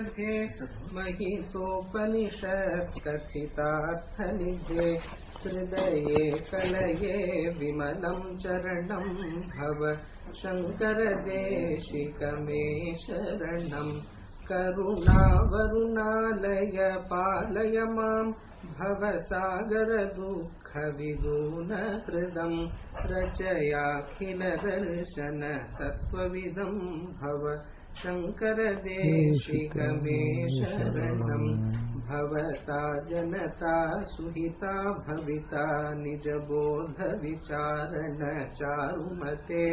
महितोपनिषत्कथितार्थनिधे हृदये कलये विमलं चरणं भव शङ्करदेशिकमे शरणम् करुणावरुणालय पालय माम् भवसागरदुःखविदूनहृदम् रचयाखिलदर्शन तत्त्वविदम् भव शङ्करदेशिकमे शरणम् भवता जनता सुहिता भविता निजबोधविचारण चारुमते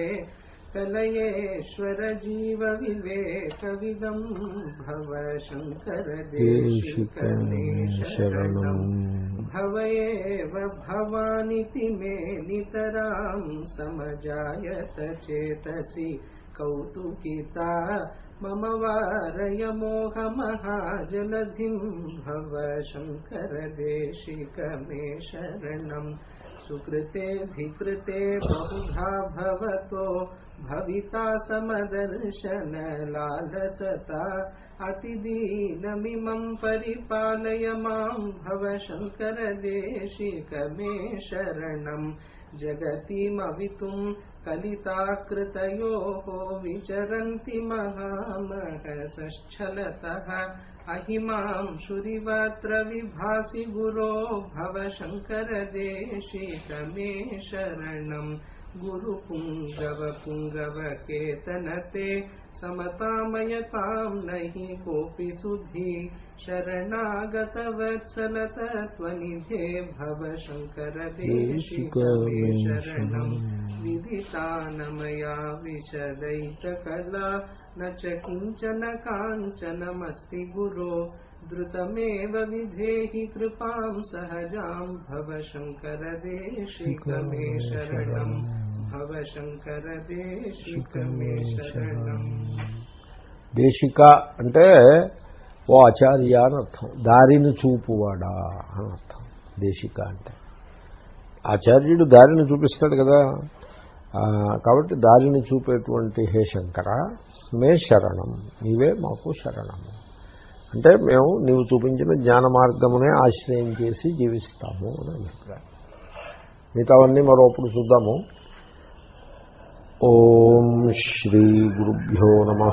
कलयेश्वर जीवविवेकविदम् भव शङ्करदेशिकमे शरणम् भव एव भवानिति मे नितरां समजायत चेतसि कौतुकिता। मम वारय मोहमहाजलधिं भव शङ्करदेशिक मे शरणम् सुकृतेऽधिकृते बहुधा भवतो भविता समदर्शनलालसता। अतिदीनमिमम् परिपालय माम् भव शङ्करदेशिक मे शरणम् जगतिमवितुम् कलिताकृतयोः विचरन्ति महामहसश्चलतः। अहिमांशुरिवत्र विभासि गुरो भव शङ्करदेशिकमे शरणम् गुरुपुङ्गवपुङ्गवकेतनते। समतामयतां नहि कोऽपि सुधी रणागतवत्सलत त्वनिधे भवशङ्करदेशिकमे शरणम् विदिता न मया विशदैतकला न च किञ्चन काञ्चनमस्ति गुरो द्रुतमेव विधेहि कृपां सहजां भव शङ्कर देशिकमे शरणम् भव शङ्कर देशिकमे शरणम् देशिका अन्ते ఓ ఆచార్య అని అర్థం. దారిని చూపువాడా అని అర్థం. దేశిక అంటే. ఆచార్యుడు దారిని చూపిస్తాడు కదా. కాబట్టి దారిని చూపేటువంటి హే శంకర మే శరణం. నీవే మాకు శరణము. అంటే మేము నీవు చూపించిన జ్ఞాన మార్గమునే ఆశ్రయం చేసి జీవిస్తాము అని అభిప్రాయం. మిగతావన్నీ మరోప్పుడు చూద్దాము. ఓం శ్రీ గురుభ్యో నమ.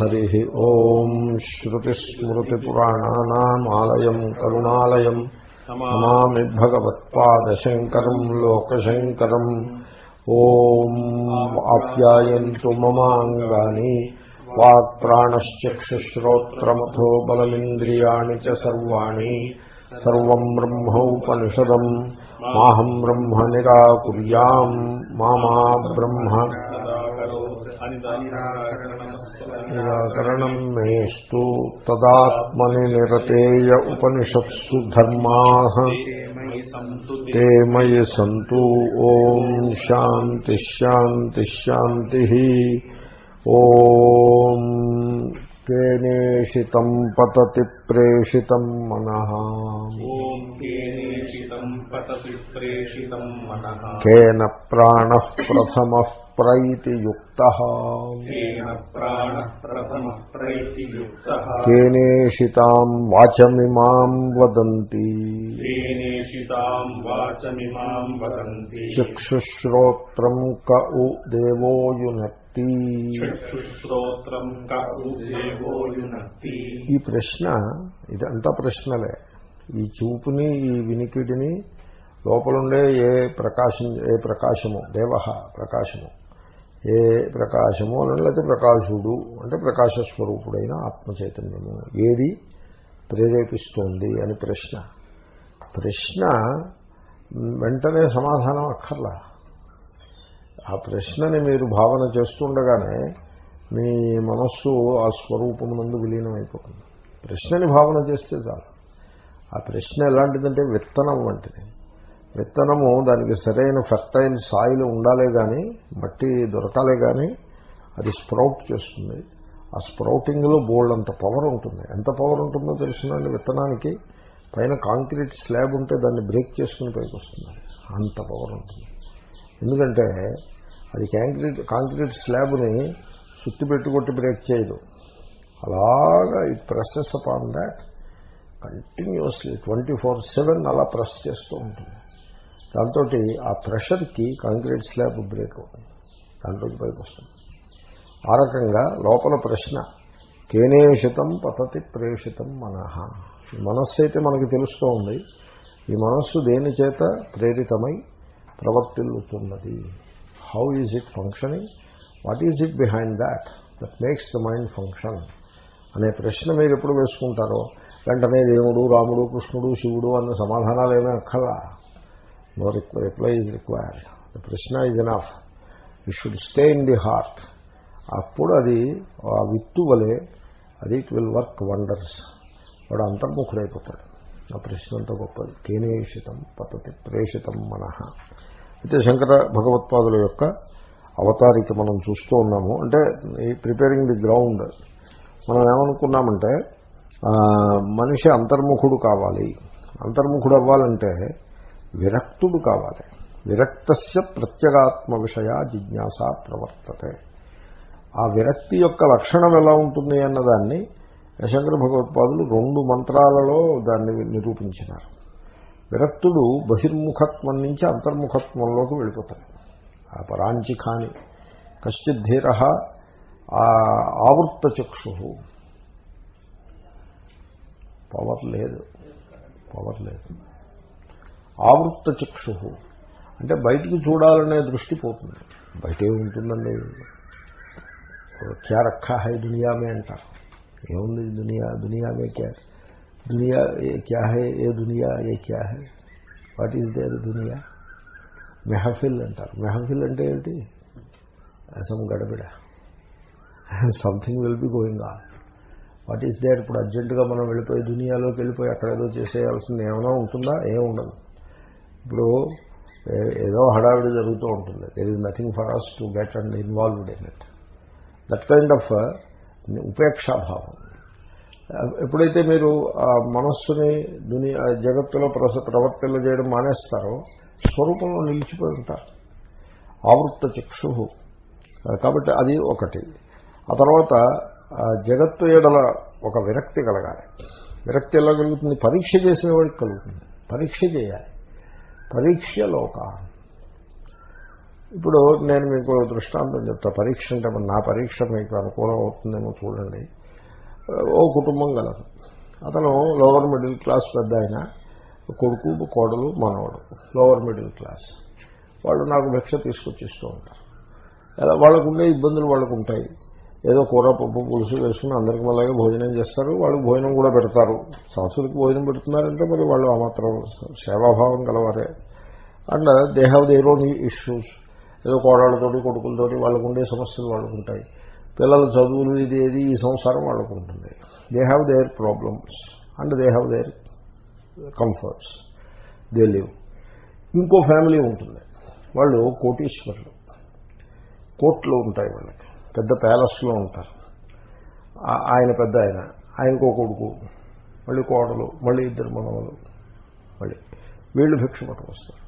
హరి ఓం శ్రుతిస్మృతిపురాణానామాలయం కరుణాలయం. నమామి భగవత్పాదశంకరం లోకశంకరం. ఓం ఆప్యాయంతు మమాంగాని వాక్ప్రాణశ్చక్షుశ్రోత్రమథో బలమింద్రియాణి చ సర్వాణి. సర్వం బ్రహ్మోపనిషదం మాహం బ్రహ్మ నిరాకుర్యాం మామా బ్రహ్మ. నిరాకరణం మేస్తు తదాత్మని నిరతేయ ఉపనిషత్సు ధర్మా. తే మయి సంతు ఓం శాంతిశాంతిశాంతి ఓం केनेषितम् पतति प्रेषितम् मनः केन प्राणः प्रथमः प्रैतियुक्तः केनेषिताम् वाचमिमाम् वदन्ति चक्षुश्रोत्रम् क उ देवो యునక్తి. ఈ ప్రశ్న ఇదంతా ప్రశ్నలే. ఈ చూపుని ఈ వినికిడిని లోపలుండే ఏ ప్రకాశం ఏ ప్రకాశము దేవ ప్రకాశము ఏ ప్రకాశము అనలేదు ప్రకాశుడు అంటే ప్రకాశస్వరూపుడైన ఆత్మ చైతన్యము ఏది ప్రేరేపిస్తోంది అని ప్రశ్న. ప్రశ్న వెంటనే సమాధానం అక్కర్లా. ఆ ప్రశ్నని మీరు భావన చేస్తుండగానే మీ మనస్సు ఆ స్వరూపమునందు విలీనమైపోతుంది. ప్రశ్నని భావన చేస్తే చాలు. ఆ ప్రశ్న ఎలాంటిదంటే విత్తనం వంటిది. విత్తనము దానికి సరైన ఫెర్టైల్ సాయిల్ ఉండాలే కానీ మట్టి దొరకాలే కానీ అది స్ప్రౌట్ చేస్తుంది. ఆ స్ప్రౌటింగ్లో బోల్డ్ అంత పవర్ ఉంటుంది. ఎంత పవర్ ఉంటుందో తెలుసునండి విత్తనానికి పైన కాంక్రీట్ స్లాబ్ ఉంటే దాన్ని బ్రేక్ చేసుకుని పైకి వస్తుంది అంత పవర్ ఉంటుంది. ఎందుకంటే అది కాంక్రీట్ కాంక్రీట్ స్లాబ్ని సుత్తి పెట్టుకొట్టి బ్రేక్ చేయదు. అలాగా it presses upon that continuously twenty four seven అలా ప్రెస్ చేస్తూ ఉంటుంది. దాంతో ఆ ప్రెషర్కి కాంక్రీట్ స్లాబ్ బ్రేక్ అవుతుంది. దాంట్లోకి పైకి వస్తుంది. ఆ రకంగా లోపల ప్రశ్న కేనేషితం పతతి ప్రేషితం మనహ మనస్సు అయితే మనకి తెలుస్తూ ఉంది. ఈ మనస్సు దేని చేత ప్రేరితమై ప్రవర్తిల్లుతున్నది. How is it functioning what is it behind that that makes the mind function అనే ప్రశ్న మీరు ఎప్పుడు వేసుకుంటారో? వెంటనే దేవుడు రాముడు కృష్ణుడు శివుడు అన్న సమాధానాలు ఏమీ అక్కలా no reply is required the ప్రశ్న is enough you should stay in the heart అప్పుడు అది ఆ విత్తు వలె అది ఇట్ విల్ వర్క్ వండర్స్ వాడు అంతర్ముఖుడైపోతాడు. ఆ ప్రశ్న అంత గొప్పది. కేనేషితం పద్ధతి ప్రేషితం మన. అయితే శంకర భగవత్పాదుల యొక్క అవతారిక మనం చూస్తూ ఉన్నాము. అంటే ఈ ప్రిపేరింగ్ ది గ్రౌండ్ మనం ఏమనుకున్నామంటే మనిషి అంతర్ముఖుడు కావాలి. అంతర్ముఖుడు అవ్వాలంటే విరక్తుడు కావాలి. విరక్తస్య ప్రత్యేగాత్మ విషయ జిజ్ఞాస ప్రవర్తతే. ఆ విరక్తి యొక్క లక్షణం ఎలా ఉంటుంది అన్నదాన్ని శంకర భగవత్పాదులు రెండు మంత్రాలలో దాన్ని నిరూపించినారు. విరక్తుడు బహిర్ముఖత్వం నుంచి అంతర్ముఖత్వంలోకి వెళ్ళిపోతాడు. ఆ పరాంచి కాని కశ్చిత్ ధీర ఆవృత్త చక్షు. పవర్ లేదు. పవర్ లేదు. ఆవృత్త చక్షు. అంటే బయటికి చూడాలనే దృష్టి పోతుంది. బయటే ఉంటుందండి. క్యా రఖా హై దునియా అంటారు. ఏముంది దునియా? దునియా మే క్యా? దునియా ఏ క్యా హే? ఏ దునియా? ఏ క్యా హే? వాట్ ఈజ్ దేర్ దునియా? మెహఫిల్ అంటారు. మెహఫిల్ అంటే ఏంటి? Some గడబిడ. Something will be going on. What is there? ఇప్పుడు అర్జెంటుగా మనం వెళ్ళిపోయి దునియాలోకి వెళ్ళిపోయి అక్కడ ఏదో చేసేయాల్సింది ఏమైనా ఉంటుందా? ఏం ఉండదు. ఇప్పుడు ఏదో హడావిడి జరుగుతూ ఉంటుంది. There is nothing for us to get and involved in it that kind of ఉపేక్షాభావం. ఎప్పుడైతే మీరు ఆ మనస్సుని దునియా జగత్తులో ప్రస ప్రవర్తన చేయడం మానేస్తారో స్వరూపంలో నిలిచిపోయి ఉంటారు. ఆవృత్త చక్షు కాబట్టి అది ఒకటి. ఆ తర్వాత జగత్తు ఏడల ఒక విరక్తి కలగాలి. విరక్తి ఎలా కలుగుతుంది? పరీక్ష చేసిన వాడికి కలుగుతుంది. పరీక్ష చేయాలి. పరీక్ష లోక ఇప్పుడు నేను మీకు దృష్టాంతం చెప్తా. పరీక్ష అంటే నా పరీక్ష మీకు అనుకూలం అవుతుందేమో చూడండి. ఓ కుటుంబం గలదు అతను లోవర్ మిడిల్ క్లాస్ పెద్ద ఆయన. కొడుకు కోడలు మనవడు. లోవర్ మిడిల్ క్లాస్ వాళ్ళు నాకు భిక్ష తీసుకొచ్చిస్తూ ఉంటారు. అలా వాళ్ళకు ఉండే ఇబ్బందులు వాళ్ళకు ఉంటాయి. ఏదో కూర పప్పు పులుసు వేసుకుని అందరికి అలాగే భోజనం చేస్తారు. వాళ్ళు భోజనం కూడా పెడతారు. సంస్థలకు భోజనం పెడుతున్నారంటే మరి వాళ్ళు ఆ మాత్రం సేవాభావం గలవారే. And they have their own issues ఏదో కోడళ్ళతోటి కొడుకులతోటి వాళ్ళకు ఉండే సమస్యలు వాళ్ళకు ఉంటాయి పిల్లల చదువులు ఇది ఏది ఈ సంసారం వాళ్ళకు ఉంటుంది they have their problems and they have their comforts they live ఇంకో ఫ్యామిలీ ఉంటుంది. వాళ్ళు కోటీశ్వరులు. కోట్లు ఉంటాయి వాళ్ళకి. పెద్ద ప్యాలెస్లో ఉంటారు. ఆయన పెద్ద ఆయన. ఆయనకో కొడుకు. మళ్ళీ కోడలు. మళ్ళీ ఇద్దరు మనవలు. మళ్ళీ వీళ్ళు భిక్ష పట్టుకొస్తారు.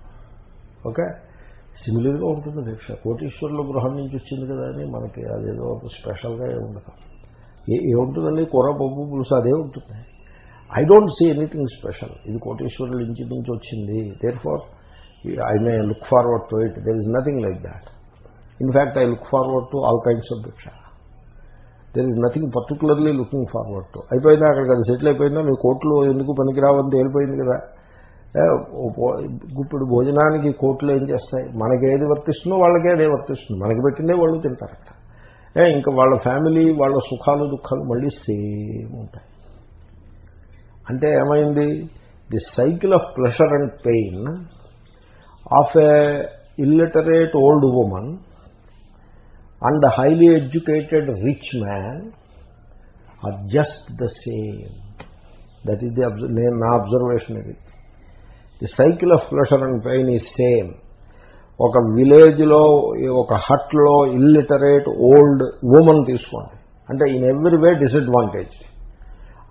ఓకే? సిమిలర్గా ఉంటుంది. దీక్ష కోటీశ్వరుల గృహం నుంచి వచ్చింది కదా అని మనకి అదేదో స్పెషల్గా ఉండదు. ఏ ఏముంటుందండి కూర పప్పు పులుసు అదే ఉంటుంది. I don't see anything special ఇది కోటీశ్వరుల ఇంటి నుంచి వచ్చింది. Therefore I may look forward to it there is nothing like that in fact I look forward to all kinds of Deeksha there is nothing particularly looking forward to అయిపోయిందా? అక్కడికి అది settle అయిపోయిందా? మీ కోట్లు ఎందుకు పనికిరావని తేలిపోయింది కదా. ఇప్పుడు భోజనానికి కోట్లు ఏం చేస్తాయి? మనకి ఏది వర్తిస్తుందో వాళ్ళకే అదే వర్తిస్తుంది. మనకి పెట్టిందే వాళ్ళు తింటారు అక్కడ ఏ, ఇంకా వాళ్ళ ఫ్యామిలీ వాళ్ళ సుఖాలు దుఃఖాలు మళ్ళీ సేమ్ ఉంటాయి. అంటే ఏమైంది? The cycle of pleasure and pain of a illiterate old women and highly educated rich man are just the same. That is the నేను నా అబ్జర్వేషన్ ఇది. The cycle of pleasure and pain is same ఒక విలేజ్లో ఒక హట్లో illiterate old women తీసుకోండి. అంటే in every way disadvantage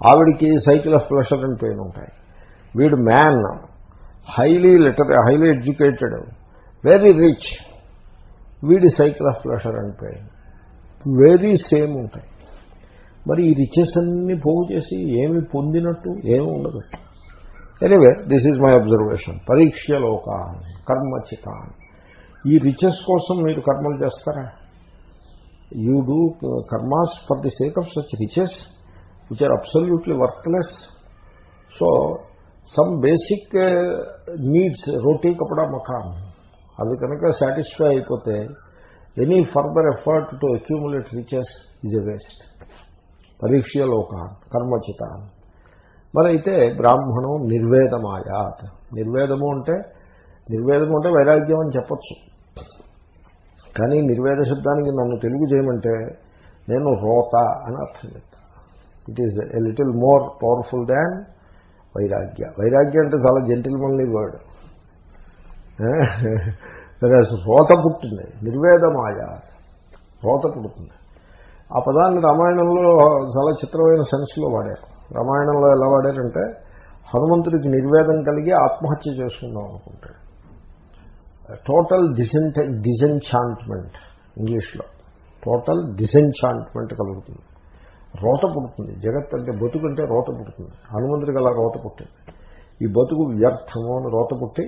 ఆవిడికి cycle of pleasure and pain ఉంటాయి. వీడు man highly literate highly educated very rich వీడి cycle of pleasure and pain very same ఉంటాయి. మరి ఈ రిచెస్ అన్ని పోగు చేసి ఏమి పొందినట్టు ఏమి ఉండదు. Anyway this is my observation పరీక్ష లోకాన్ కర్మచితాన్ ఈ రిచెస్ కోసం మీరు కర్మలు చేస్తారా you do karmas for the sake of such riches which are absolutely workless so some basic needs roti kapda makaan అవి కనుక సాటిస్ఫై అయిపోతే any further effort to accumulate riches is a waste పరీక్ష లోకాన్ కర్మచితాన్ మరి అయితే బ్రాహ్మణం నిర్వేదమాయాత్. నిర్వేదము అంటే నిర్వేదము అంటే వైరాగ్యం అని చెప్పచ్చు. కానీ నిర్వేద శబ్దానికి నన్ను తెలుగు చేయమంటే నేను రోత అని అర్థం చెప్తాను it is a little more powerful than వైరాగ్య. వైరాగ్య అంటే చాలా జెంటిల్మన్లీ వర్డ్ రోత పుట్టింది. నిర్వేదమాయ రోత పుడుతుంది. ఆ పదాన్ని రామాయణంలో చాలా చిత్రమైన సెన్స్లో వాడారు. రామాయణంలో ఎలా వాడారంటే హనుమంతుడికి నిర్వేదం కలిగి ఆత్మహత్య చేసుకుందాం అనుకుంటాడు టోటల్ డిసెంట్ డిసెన్ఛాంట్మెంట్ ఇంగ్లీష్లో. టోటల్ డిసెన్ఛాంట్మెంట్ కలుగుతుంది. రోత పుడుతుంది. జగత్ అంటే బతుకు అంటే రోత పుడుతుంది. హనుమంతుడికి అలా రోత పుట్టింది. ఈ బతుకు వ్యర్థము అని రోత పుట్టి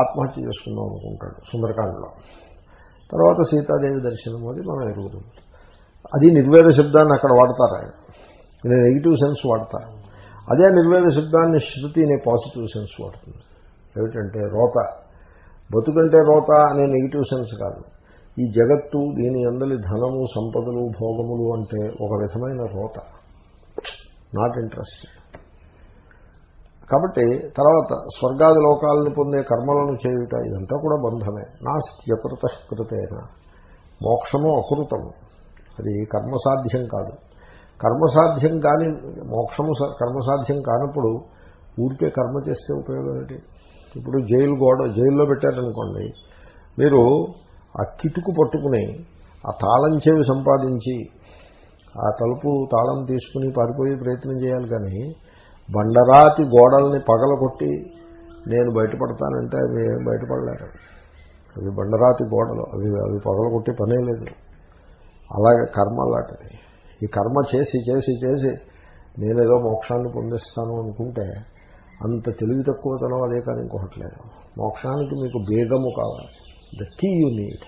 ఆత్మహత్య చేసుకుందాం అనుకుంటాడు సుందరకాండలో. తర్వాత సీతాదేవి దర్శనం అది మనం ఎరుగుతుంది అది నిర్వేద శబ్దాన్ని అక్కడ వాడతారు ఆయన. నేను నెగిటివ్ సెన్స్ వాడతారు అదే నిర్వేద శబ్దాన్ని శృతి అనే పాజిటివ్ సెన్స్ వాడుతుంది. ఏమిటంటే రోత. బతుకంటే రోత అనే నెగిటివ్ సెన్స్ కాదు. ఈ జగత్తు దీని అందరి ధనము సంపదలు భోగములు అంటే ఒక విధమైన రోత. నాట్ ఇంట్రెస్టెడ్ కాబట్టి తర్వాత స్వర్గాది లోకాలను పొందే కర్మలను చేయుట ఇదంతా కూడా బంధమే. నాస్త్యకృత కృతేన. మోక్షము అకృతము. అది కర్మసాధ్యం కాదు. కర్మసాధ్యం కాని మోక్షము కర్మసాధ్యం కానప్పుడు ఊరికే కర్మ చేస్తే ఉపయోగం ఏంటి? ఇప్పుడు జైలు గోడ జైల్లో పెట్టారనుకోండి మీరు ఆ కిటుకు పట్టుకుని ఆ తాళం చెవి సంపాదించి ఆ తలుపు తాళం తీసుకుని పారిపోయే ప్రయత్నం చేయాలి కానీ బండరాతి గోడల్ని పగలగొట్టి నేను బయటపడతానంటే అవి బయటపడలేరు. అవి బండరాతి గోడలు అవి అవి పగలగొట్టి పనే లేదు. అలాగే కర్మ లాంటిది. ఈ కర్మ చేసి చేసి చేసి నేనేదో మోక్షాన్ని పొందిస్తాను అనుకుంటే అంత తెలివి తక్కువతనం అదే కానీ ఇంకొకటి లేదు మోక్షానికి మీకు బేగము కావాలి. The key you need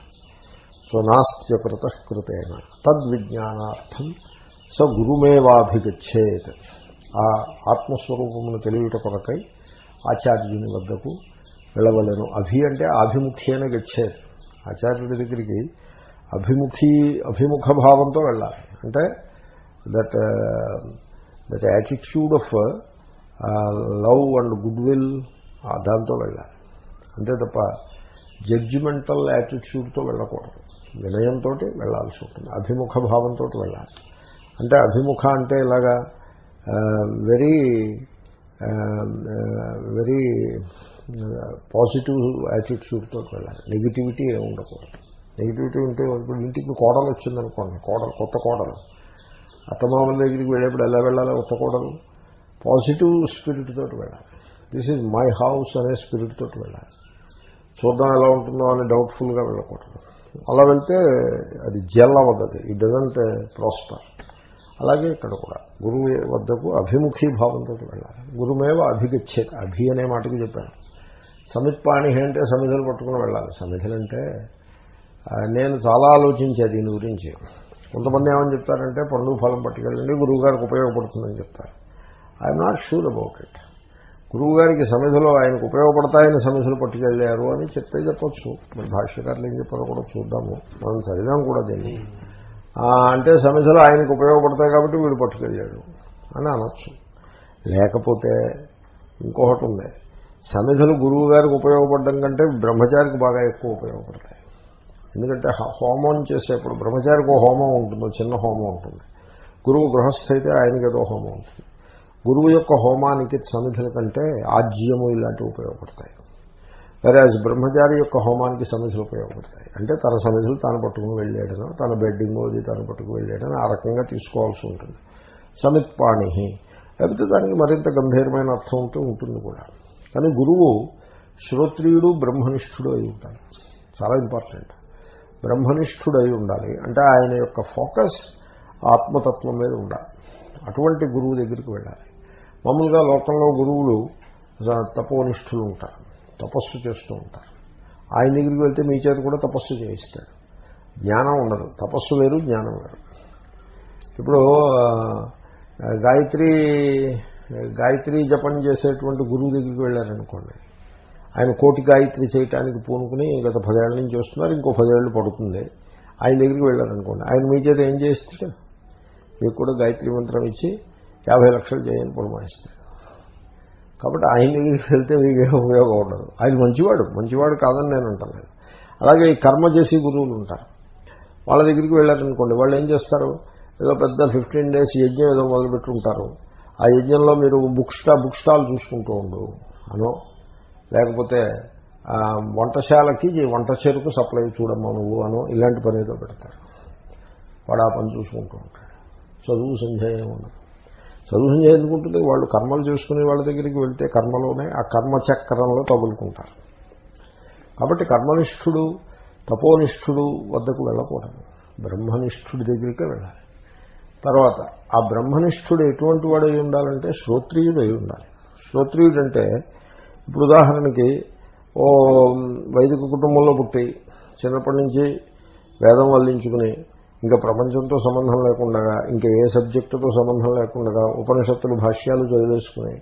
so నాస్త్యకృత కృతేన తద్విజ్ఞానార్థం స గురుమేవాభిగచ్చేత్. ఆ ఆత్మస్వరూపమును తెలియట కొరకై ఆచార్యుని వద్దకు వెళ్ళవలను. అభి అంటే ఆభిముఖ్యేన గచ్చేది ఆచార్యుడి దగ్గరికి అభిముఖీ అభిముఖ భావంతో వెళ్ళాలి. అంటే that that attitude of love and good will దాంతో వెళ్ళాలి. అంతే తప్ప జడ్జిమెంటల్ యాటిట్యూడ్తో వెళ్ళకూడదు. వినయంతో వెళ్ళాల్సి ఉంటుంది. అభిముఖ భావంతో వెళ్ళాలి. అంటే అభిముఖ అంటే ఇలాగా వెరీ వెరీ పాజిటివ్ యాటిట్యూడ్తో వెళ్ళాలి. నెగిటివిటీ ఏమి ఉండకూడదు. నెగిటివిటీ ఉంటే ఇప్పుడు ఇంటికి కోడలు వచ్చిందనుకోండి కోడలు కొత్త కోడలు. అత్తమామల దగ్గరికి వెళ్ళేప్పుడు ఎలా వెళ్ళాలి ఒప్పకూడదు పాజిటివ్ స్పిరిట్ తోటి వెళ్ళాలి. దిస్ ఈజ్ మై హౌస్ అనే స్పిరిట్ తోటి వెళ్ళాలి. చూద్దాం ఎలా ఉంటుందో అని డౌట్ఫుల్గా వెళ్ళకూడదు. అలా వెళ్తే అది జల్ అవ్వదు. ఇట్ డజంట్ ప్రాస్పర్ అలాగే ఇక్కడ కూడా. గురువు వద్దకు అభిముఖీ భావంతో వెళ్ళాలి. గురుమేవ అభిగచ్చేది అభి అనే మాటకి చెప్పాను. సమిత్పాణి అంటే సమిధులు పట్టుకుని వెళ్ళాలి. సమిధులంటే uh, నేను చాలా ఆలోచించే దీని గురించి. కొంతమంది ఏమని చెప్తారంటే పండుగ ఫలం పట్టుకెళ్ళండి గురువు గారికి ఉపయోగపడుతుందని చెప్తారు. I'm not sure about it గురువు గారికి సమిధులు ఆయనకు ఉపయోగపడతాయని సమిధులు పట్టుకెళ్ళారు అని చెప్తే చెప్పచ్చు. మరి భాష్యకారులు ఏం చెప్పారో కూడా చూద్దాము. మనం చదివాం కూడా దీన్ని. అంటే సమిధులు ఆయనకు ఉపయోగపడతాయి కాబట్టి వీడు పట్టుకెళ్ళాడు అని అనొచ్చు. లేకపోతే ఇంకొకటి ఉంది. సమిధులు గురువు గారికి ఉపయోగపడడం కంటే బ్రహ్మచారికి బాగా ఎక్కువ ఉపయోగపడతాయి. ఎందుకంటే హోమం చేసేప్పుడు బ్రహ్మచారికి హోమం ఉంటుంది చిన్న హోమం ఉంటుంది. గురువు గృహస్థ అయితే ఆయనకి ఏదో హోమం ఉంటుంది. గురువు యొక్క హోమానికి సమిధుల కంటే ఆజ్యము ఇలాంటివి ఉపయోగపడతాయి. వెరాజ్ బ్రహ్మచారి యొక్క హోమానికి సమిధులు ఉపయోగపడతాయి. అంటే తన సమిధులు తాను పట్టుకుని వెళ్ళాడనో తన బెడ్డింగ్ అది తను పట్టుకుని వెళ్ళాడని ఆ రకంగా తీసుకోవాల్సి ఉంటుంది. సమిత్పాణి లేకపోతే దానికి మరింత గంభీరమైన అర్థం ఉంటూ ఉంటుంది కూడా. కానీ గురువు శ్రోత్రియుడు బ్రహ్మనిష్ఠుడు అయి ఉంటాడు. చాలా ఇంపార్టెంట్ బ్రహ్మనిష్ఠుడు అయి ఉండాలి. అంటే ఆయన యొక్క ఫోకస్ ఆత్మతత్వం మీద ఉండాలి. అటువంటి గురువు దగ్గరికి వెళ్ళాలి. మామూలుగా లోకంలో గురువులు తపోనిష్ఠులు ఉంటారు. తపస్సు చేస్తూ ఉంటారు. ఆయన దగ్గరికి వెళ్తే మీ చేతి కూడా తపస్సు చేయిస్తాడు. జ్ఞానం ఉండదు. తపస్సు వేరు జ్ఞానం వేరు. ఇప్పుడు గాయత్రి గాయత్రి జపం చేసేటువంటి గురువు దగ్గరికి వెళ్ళారనుకోండి. ఆయన కోటి గాయత్రి చేయటానికి పూనుకుని గత పదేళ్ళ నుంచి వస్తున్నారు ఇంకో పదేళ్ళు పడుతుంది. ఆయన దగ్గరికి వెళ్ళారనుకోండి. ఆయన మీ చేత ఏం చేస్తాడు మీకు కూడా గాయత్రి మంత్రం ఇచ్చి యాభై లక్షలు చేయని పురమాయిస్తాడు. కాబట్టి ఆయన దగ్గరికి వెళ్తే మీకు ఏ ఉపయోగం ఉండదు. ఆయన మంచివాడు మంచివాడు కాదని నేను అంటాను అలాగే ఈ కర్మ చేసి గురువులు ఉంటారు. వాళ్ళ దగ్గరికి వెళ్ళారనుకోండి వాళ్ళు ఏం చేస్తారు? ఏదో పెద్ద ఫిఫ్టీన్ డేస్ యజ్ఞం ఏదో మొదలుపెట్టుకుంటారు ఆ యజ్ఞంలో మీరు బుక్ స్టా బుక్ స్టాల్ చూసుకుంటూ ఉండు. అనో. లేకపోతే వంటశాలకి వంట చెరుకు సప్లై చూడమ్మా నువ్వు అను ఇలాంటి పని ఏదో పెడతారు. వాడు ఆ పని చూసుకుంటూ ఉంటాడు. చదువు సంధ్య ఉండదు. చదువు సంధ్య ఎందుకుంటుంది వాళ్ళు కర్మలు చేసుకునే వాళ్ళ దగ్గరికి వెళ్తే కర్మలోనే ఆ కర్మ చక్రంలో తగులుకుంటారు. కాబట్టి కర్మనిష్ఠుడు తపోనిష్ఠుడు వద్దకు వెళ్ళకూడదు. బ్రహ్మనిష్ఠుడి దగ్గరికే వెళ్ళాలి. తర్వాత ఆ బ్రహ్మనిష్ఠుడు ఎటువంటి వాడు అయి ఉండాలంటే శ్రోత్రియుడు అయి ఉండాలి. శ్రోత్రియుడు అంటే ఇప్పుడు ఉదాహరణకి ఓ వైదిక కుటుంబంలో పుట్టి చిన్నప్పటి నుంచి వేదం వల్లించుకుని ఇంకా ప్రపంచంతో సంబంధం లేకుండా ఇంకా ఏ సబ్జెక్టుతో సంబంధం లేకుండా ఉపనిషత్తులు భాష్యాలు చదివేసుకుని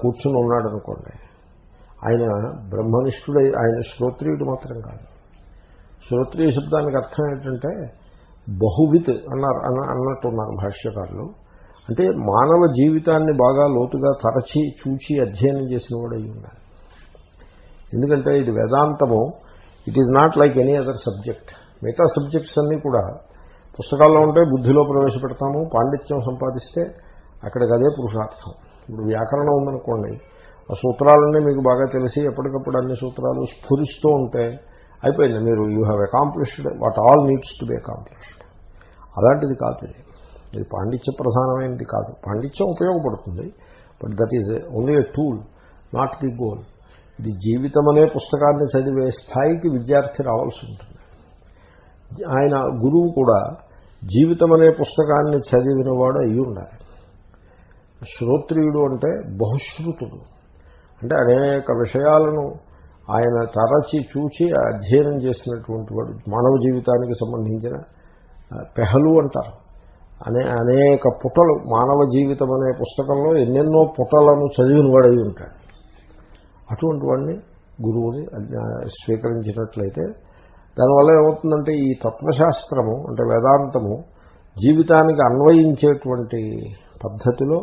కూర్చుని ఉన్నాడు అనుకోండి ఆయన బ్రహ్మనిష్ఠుడై ఆయన శ్రోత్రియుడు మాత్రం కాదు. శ్రోత్రియ శబ్దానికి అర్థం ఏంటంటే బహువిత్ అన్నారు అన్న అన్నట్టున్నారు భాష్యకారులు. అంటే మానవ జీవితాన్ని బాగా లోతుగా తరచి చూచి అధ్యయనం చేసిన వాడు అయి ఉండాలి. ఎందుకంటే ఇది వేదాంతము. It is not like any other subject మిగతా సబ్జెక్ట్స్ అన్నీ కూడా పుస్తకాల్లో ఉంటే బుద్ధిలో ప్రవేశపెడతాము పాండిత్యం సంపాదిస్తే అక్కడికి అదే పురుషార్థం. ఇప్పుడు వ్యాకరణం ఉందనుకోండి ఆ సూత్రాలన్నీ మీకు బాగా తెలిసి ఎప్పటికప్పుడు అన్ని సూత్రాలు స్ఫురిస్తూ ఉంటే అయిపోయింది. మీరు you have accomplished what all needs to be accomplished అలాంటిది కాదు ఇది పాండిత్య ప్రధానమైనది కాదు. పాండిత్యం ఉపయోగపడుతుంది but that is only a tool not the goal ఇది జీవితం అనే పుస్తకాన్ని చదివే స్థాయికి విద్యార్థి రావాల్సి ఉంటుంది. ఆయన గురువు కూడా జీవితం అనే పుస్తకాన్ని చదివిన వాడు అయి ఉండాలి. శ్రోత్రియుడు అంటే బహుశ్రుతుడు. అంటే అనేక విషయాలను ఆయన తరచి చూచి అధ్యయనం చేసినటువంటి వాడు. మానవ జీవితానికి సంబంధించిన పెహలు అంటారు. అనే అనేక పుటలు మానవ జీవితం అనే పుస్తకంలో ఎన్నెన్నో పుటలను చదివిన వాడై ఉంటాడు. అటువంటి వాడిని గురువుని స్వీకరించినట్లయితే దానివల్ల ఏమవుతుందంటే ఈ తత్వశాస్త్రము అంటే వేదాంతము జీవితానికి అన్వయించేటువంటి పద్ధతిలో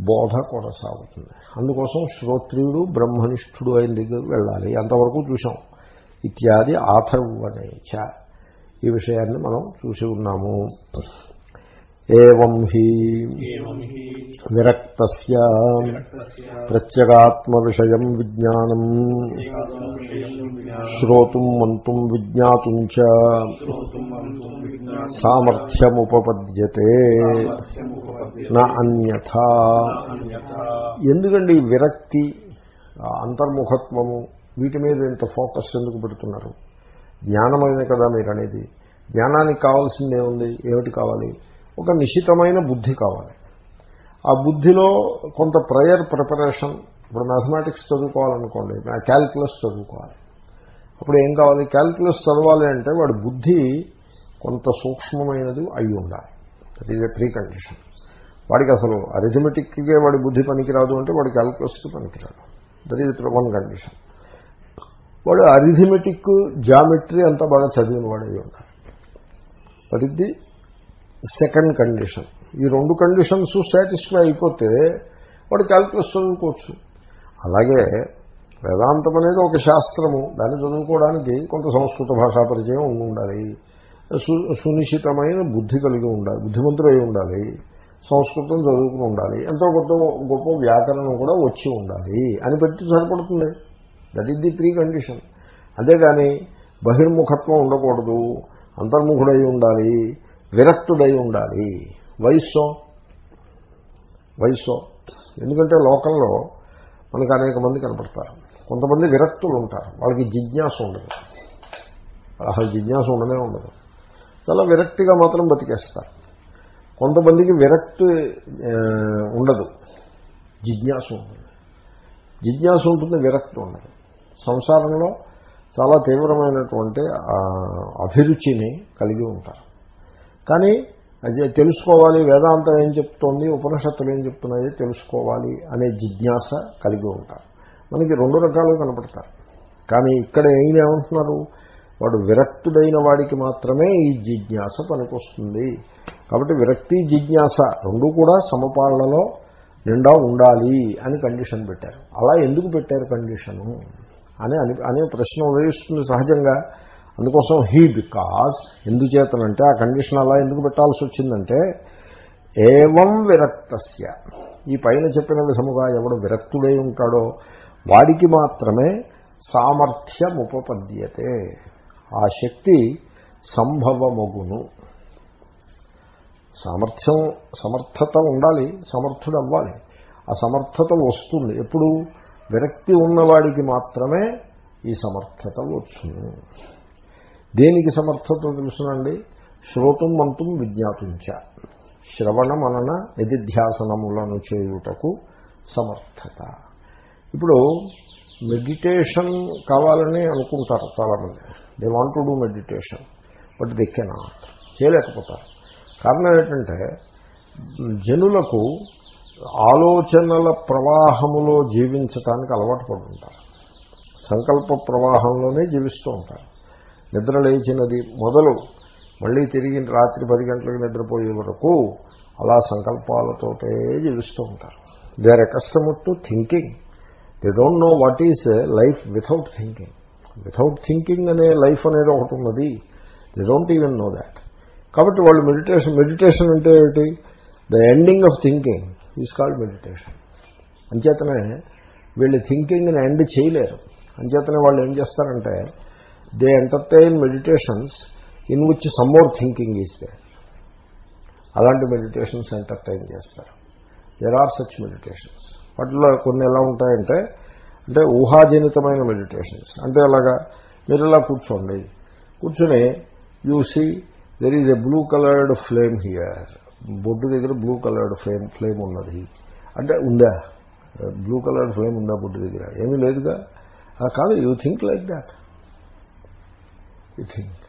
బోధ కొనసాగుతుంది. అందుకోసం శ్రోత్రియుడు బ్రహ్మనిష్ఠుడు అయిన దగ్గరికి వెళ్ళాలి. అంతవరకు చూసాం ఇత్యాది ఆథర్వణేచ ఈ విషయాన్ని మనం చూసి ఉన్నాము. ఏం హి విరక్త ప్రత్యేగాత్మ విషయం విజ్ఞానం శ్రోతుం మంతుం విజ్ఞాతుం చ సామర్థ్యముపపద్యతే నా అన్యథా ఎందుకండి విరక్తి అంతర్ముఖత్వము? వీటి మీద ఇంత ఫోకస్ ఎందుకు పెడుతున్నారు? జ్ఞానమైన కదా మీరు అనేది జ్ఞానానికి కావాల్సిందే ఉంది ఏమిటి కావాలి? ఒక నిశితమైన బుద్ధి కావాలి. ఆ బుద్ధిలో కొంత ప్రయర్ ప్రిపరేషన్ ఇప్పుడు మ్యాథమెటిక్స్ చదువుకోవాలనుకోండి క్యాల్కులస్ చదువుకోవాలి. అప్పుడు ఏం కావాలి? క్యాల్కులస్ చదవాలి అంటే వాడి బుద్ధి కొంత సూక్ష్మమైనది అయి ఉండాలి. That is a precondition వాడికి అసలు అరిథమెటిక్కే వాడి బుద్ధి పనికిరాదు అంటే వాడి క్యాల్కులస్కి పనికిరాదు. దట్ ఈజ్ వన్ కండిషన్ వాడు అరిథమెటిక్ జామెట్రీ అంతా బాగా చదివిన వాడు అయి ఉండాలి. That is the second condition. ఈ రెండు కండిషన్స్ సాటిస్ఫై అయిపోతే వాడు క్యాల్కులస్ చదువుకోవచ్చు అలాగే వేదాంతం అనేది ఒక శాస్త్రము. దాన్ని చదువుకోవడానికి కొంత సంస్కృత భాషా పరిచయం ఉండి ఉండాలి. సు- సునిశ్చితమైన బుద్ధి కలిగి ఉండాలి. బుద్ధిమంతుడై ఉండాలి. సంస్కృతం చదువుకుని ఉండాలి. ఎంతో గొప్ప గొప్ప వ్యాకరణం కూడా వచ్చి ఉండాలి అని పెట్టి సరిపడుతుంది. That is the precondition అంతేగాని బహిర్ముఖత్వం ఉండకూడదు. అంతర్ముఖుడై ఉండాలి. విరక్తుడై ఉండాలి. వయస్సో వయస్సో ఎందుకంటే లోకంలో మనకు అనేక మంది కనపడతారు. కొంతమంది విరక్తులు ఉంటారు. వాళ్ళకి జిజ్ఞాస ఉండదు. అసలు జిజ్ఞాస ఉండనే ఉండదు. చాలా విరక్తిగా మాత్రం బతికేస్తారు. కొంతమందికి విరక్తి ఉండదు. జిజ్ఞాస ఉంటుంది జిజ్ఞాస ఉంటుంది విరక్తి ఉండదు. సంసారంలో చాలా తీవ్రమైనటువంటి అభిరుచిని కలిగి ఉంటారు. కానీ అది తెలుసుకోవాలి వేదాంతం ఏం చెప్తోంది ఉపనిషత్తులు ఏం చెప్తున్నాయి తెలుసుకోవాలి అనే జిజ్ఞాస కలిగి ఉంటారు. మనకి రెండు రకాలు కనపడతారు. కానీ ఇక్కడ ఏం ఏమంటున్నారు? వాడు విరక్తుడైన వాడికి మాత్రమే ఈ జిజ్ఞాస పనికొస్తుంది. కాబట్టి విరక్తి జిజ్ఞాస రెండు కూడా సమపాళ్ళలో నిండా ఉండాలి అని కండిషన్ పెట్టారు. అలా ఎందుకు పెట్టారు కండిషను? అని అని అనే ప్రశ్న ఉదయిస్తుంది సహజంగా. అందుకోసం హీ బికాస్ ఎందుచేతనంటే ఆ కండిషన్ అలా ఎందుకు పెట్టాల్సి వచ్చిందంటే ఏవం విరక్తస్య. ఈ పైన చెప్పిన విధముగా ఎవడు విరక్తుడై ఉంటాడో వాడికి మాత్రమే సామర్థ్యం ఉపపద్యతే. ఆ శక్తి సంభవమగును. సామర్థ్యం సమర్థత ఉండాలి సమర్థుడు అవ్వాలి. ఆ సమర్థత వస్తుంది. ఎప్పుడు? విరక్తి ఉన్నవాడికి మాత్రమే ఈ సమర్థత వచ్చును. దేనికి సమర్థత తెలుసునండి శ్రోతం మంతుం విజ్ఞాతుంచ. శ్రవణ మనన నిధిధ్యాసనములను చేయుటకు సమర్థత. ఇప్పుడు మెడిటేషన్ కావాలని అనుకుంటారు చాలామంది. They want to do meditation but they cannot చేయలేకపోతారు. కారణం ఏంటంటే జనులకు ఆలోచనల ప్రవాహములో జీవించటానికి అలవాటు పడుతుంటారు. సంకల్ప ప్రవాహంలోనే జీవిస్తూ ఉంటారు. నిద్ర లేచినది మొదలు. మళ్ళీ తిరిగి రాత్రి పది గంటలకు నిద్రపోయే వరకు అలా సంకల్పాలతోటే జీవిస్తూ ఉంటారు. They are accustomed to thinking they don't know what is life without thinking without thinking అనే లైఫ్ అనేది ఒకటి ఉన్నది. They don't even know that కాబట్టి వాళ్ళు మెడిటేషన్ మెడిటేషన్ అంటే ఏమిటి? The ending of thinking is called meditation అంచేతనే వీళ్ళు థింకింగ్ని ఎండ్ చేయలేరు. అంచేతనే వాళ్ళు ఏం చేస్తారంటే they entertain meditations in which some more thinking is they అలాంటి మెడిటేషన్స్ ఎంటర్టైన్ చేస్తారు. దెర్ ఆర్ సచ్ మెడిటేషన్స్ వాటిలో కొన్ని ఎలా ఉంటాయంటే అంటే ఊహాజనితమైన మెడిటేషన్స్ అంటే అలాగా మీరు ఇలా కూర్చోండి. కూర్చొని you see there is a blue coloured flame here బొడ్డు దగ్గర బ్లూ కలర్డ్ ఫ్లేమ్ ఫ్లేమ్ ఉన్నది. అంటే ఉందా? బ్లూ కలర్డ్ ఫ్లేమ్ ఉందా బొడ్డు దగ్గర? ఏమీ లేదుగా? ఆ కాదు you think like that you think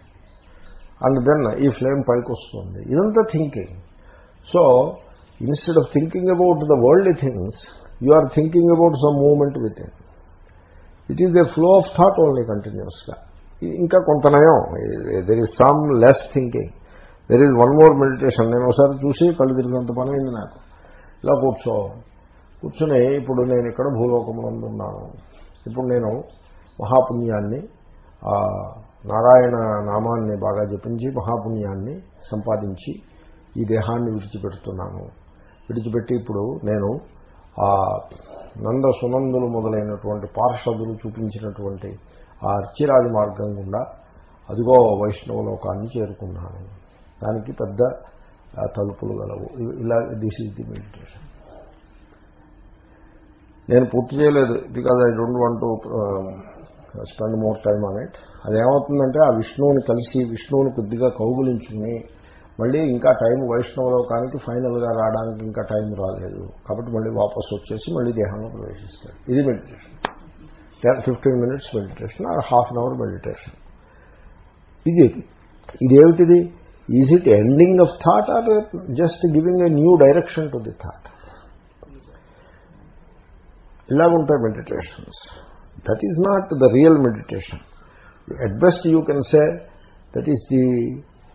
and then ఈ ఫ్లేమ్ పైకి వస్తుంది. ఇదంతా thinking so instead of thinking about the world things you are thinking about some moment within it is a flow of thought only కంటిన్యూస్గా ఇంకా కొంత నయం. There is some less thinking there is one more meditation నేను ఒకసారి చూసి కళ్ళు తిరిగినంత పని అయింది నాకు. ఇలా కూర్చో. కూర్చుని ఇప్పుడు నేను ఇక్కడ భూలోకంలో ఉన్నాను ఇప్పుడు నేను మహాపుణ్యాన్ని నారాయణ నామాన్ని బాగా జపించి మహాపుణ్యాన్ని సంపాదించి ఈ దేహాన్ని విడిచిపెడుతున్నాను. విడిచిపెట్టి ఇప్పుడు నేను ఆ నంద సునందులు మొదలైనటువంటి పార్షదులు చూపించినటువంటి ఆ అర్చిరాది మార్గం గుండా అదిగో వైష్ణవ లోకాన్ని చేరుకున్నాను. దానికి పెద్ద తలుపులు గలవు. ఇలా దిస్ ఈజ్ ది మెడిటేషన్. నేను పూర్తి చేయలేదు. Because I don't want to spend more time on it. అదేమవుతుందంటే ఆ విష్ణువుని కలిసి విష్ణువుని కొద్దిగా కౌగులించుకుని మళ్ళీ ఇంకా టైం వైష్ణవలోకానికి ఫైనల్గా రావడానికి ఇంకా టైం రాలేదు. కాబట్టి మళ్ళీ వాపస్ వచ్చేసి మళ్ళీ దేహంలో ప్రవేశిస్తాడు. ఇది meditation. Ten fifteen minutes meditation or half an hour meditation. ఇది ఇదేమిటిది? Is it ending of thought or just giving a new direction to the thought ఇలా ఉంటాయి meditations that is not the real meditation at best you can say that is the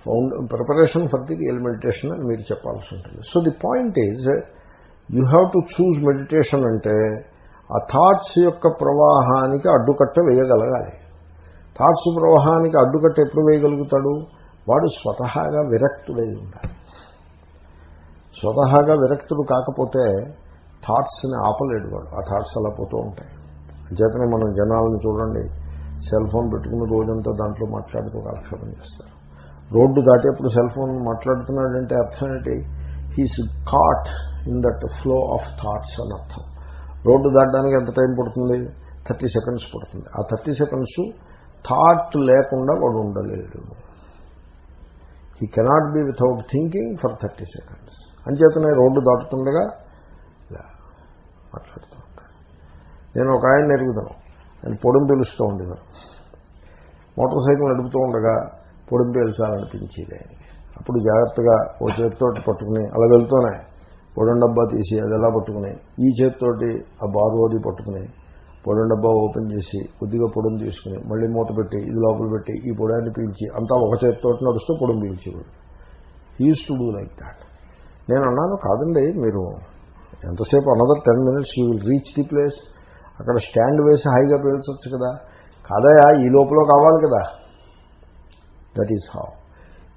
found preparation for the real meditation అని మీరు చెప్పాల్సి ఉంటుంది. So the point is you have to choose meditation అంటే ఆ thoughts యొక్క ప్రవాహానికి అడ్డుకట్ట వేయగలగాలి. Thoughts ప్రవాహానికి అడ్డుకట్ట ఎప్పుడు వేయగలుగుతాడు? వాడు స్వతహాగా విరక్తుడై ఉండాలి. స్వతహాగా విరక్తుడు కాకపోతే థాట్స్ని ఆపలేడు వాడు. ఆ థాట్స్ అలా పోతూ ఉంటాయి. అంచేతనే మనం జనాలను చూడండి సెల్ ఫోన్ పెట్టుకుని రోజంతా దాంట్లో మాట్లాడుతూ కాలక్షేపం చేస్తారు. రోడ్డు దాటేప్పుడు సెల్ ఫోన్ మాట్లాడుతున్నాడంటే అర్థం ఏంటి? He's caught in that flow of thoughts అని అర్థం. రోడ్డు దాటడానికి ఎంత టైం పడుతుంది? థర్టీ సెకండ్స్ పడుతుంది. ఆ థర్టీ సెకండ్స్ థాట్ లేకుండా వాడు ఉండలేడు. He cannot be without thinking for thirty seconds. అంచేతనే రోడ్డు దాటుతుండగా మాట్లాడుతూ ఉంటాడు. నేను ఒక ఆయన ఎరుగుదాను నేను పొడుం పిలుస్తూ ఉండేవారు. మోటార్ సైకిల్ నడుపుతూ ఉండగా పొడుం పీల్చాలనిపించేది ఆయనకి. అప్పుడు జాగ్రత్తగా ఓ చేతితోటి పట్టుకుని అలా వెళ్తూనే పొడం డబ్బా తీసి అది ఎలా పట్టుకుని ఈ చేతితోటి ఆ బారోది పట్టుకుని పొడం డబ్బా ఓపెన్ చేసి కొద్దిగా పొడం తీసుకుని మళ్ళీ మూత పెట్టి ఇది లోపల పెట్టి ఈ పొడాన్ని పీల్చి అంతా ఒక చేతితోటి నడుస్తూ పొడం పీల్చేవాడు. He's to do like that నేను అన్నాను కాదండి మీరు ఎంతసేపు another ten minutes you will reach the place అక్కడ స్టాండ్ వేసి హాయిగా పీల్చొచ్చు కదా. కాదయా ఈ లోపల కావాలి కదా. దట్ ఈస్ హౌ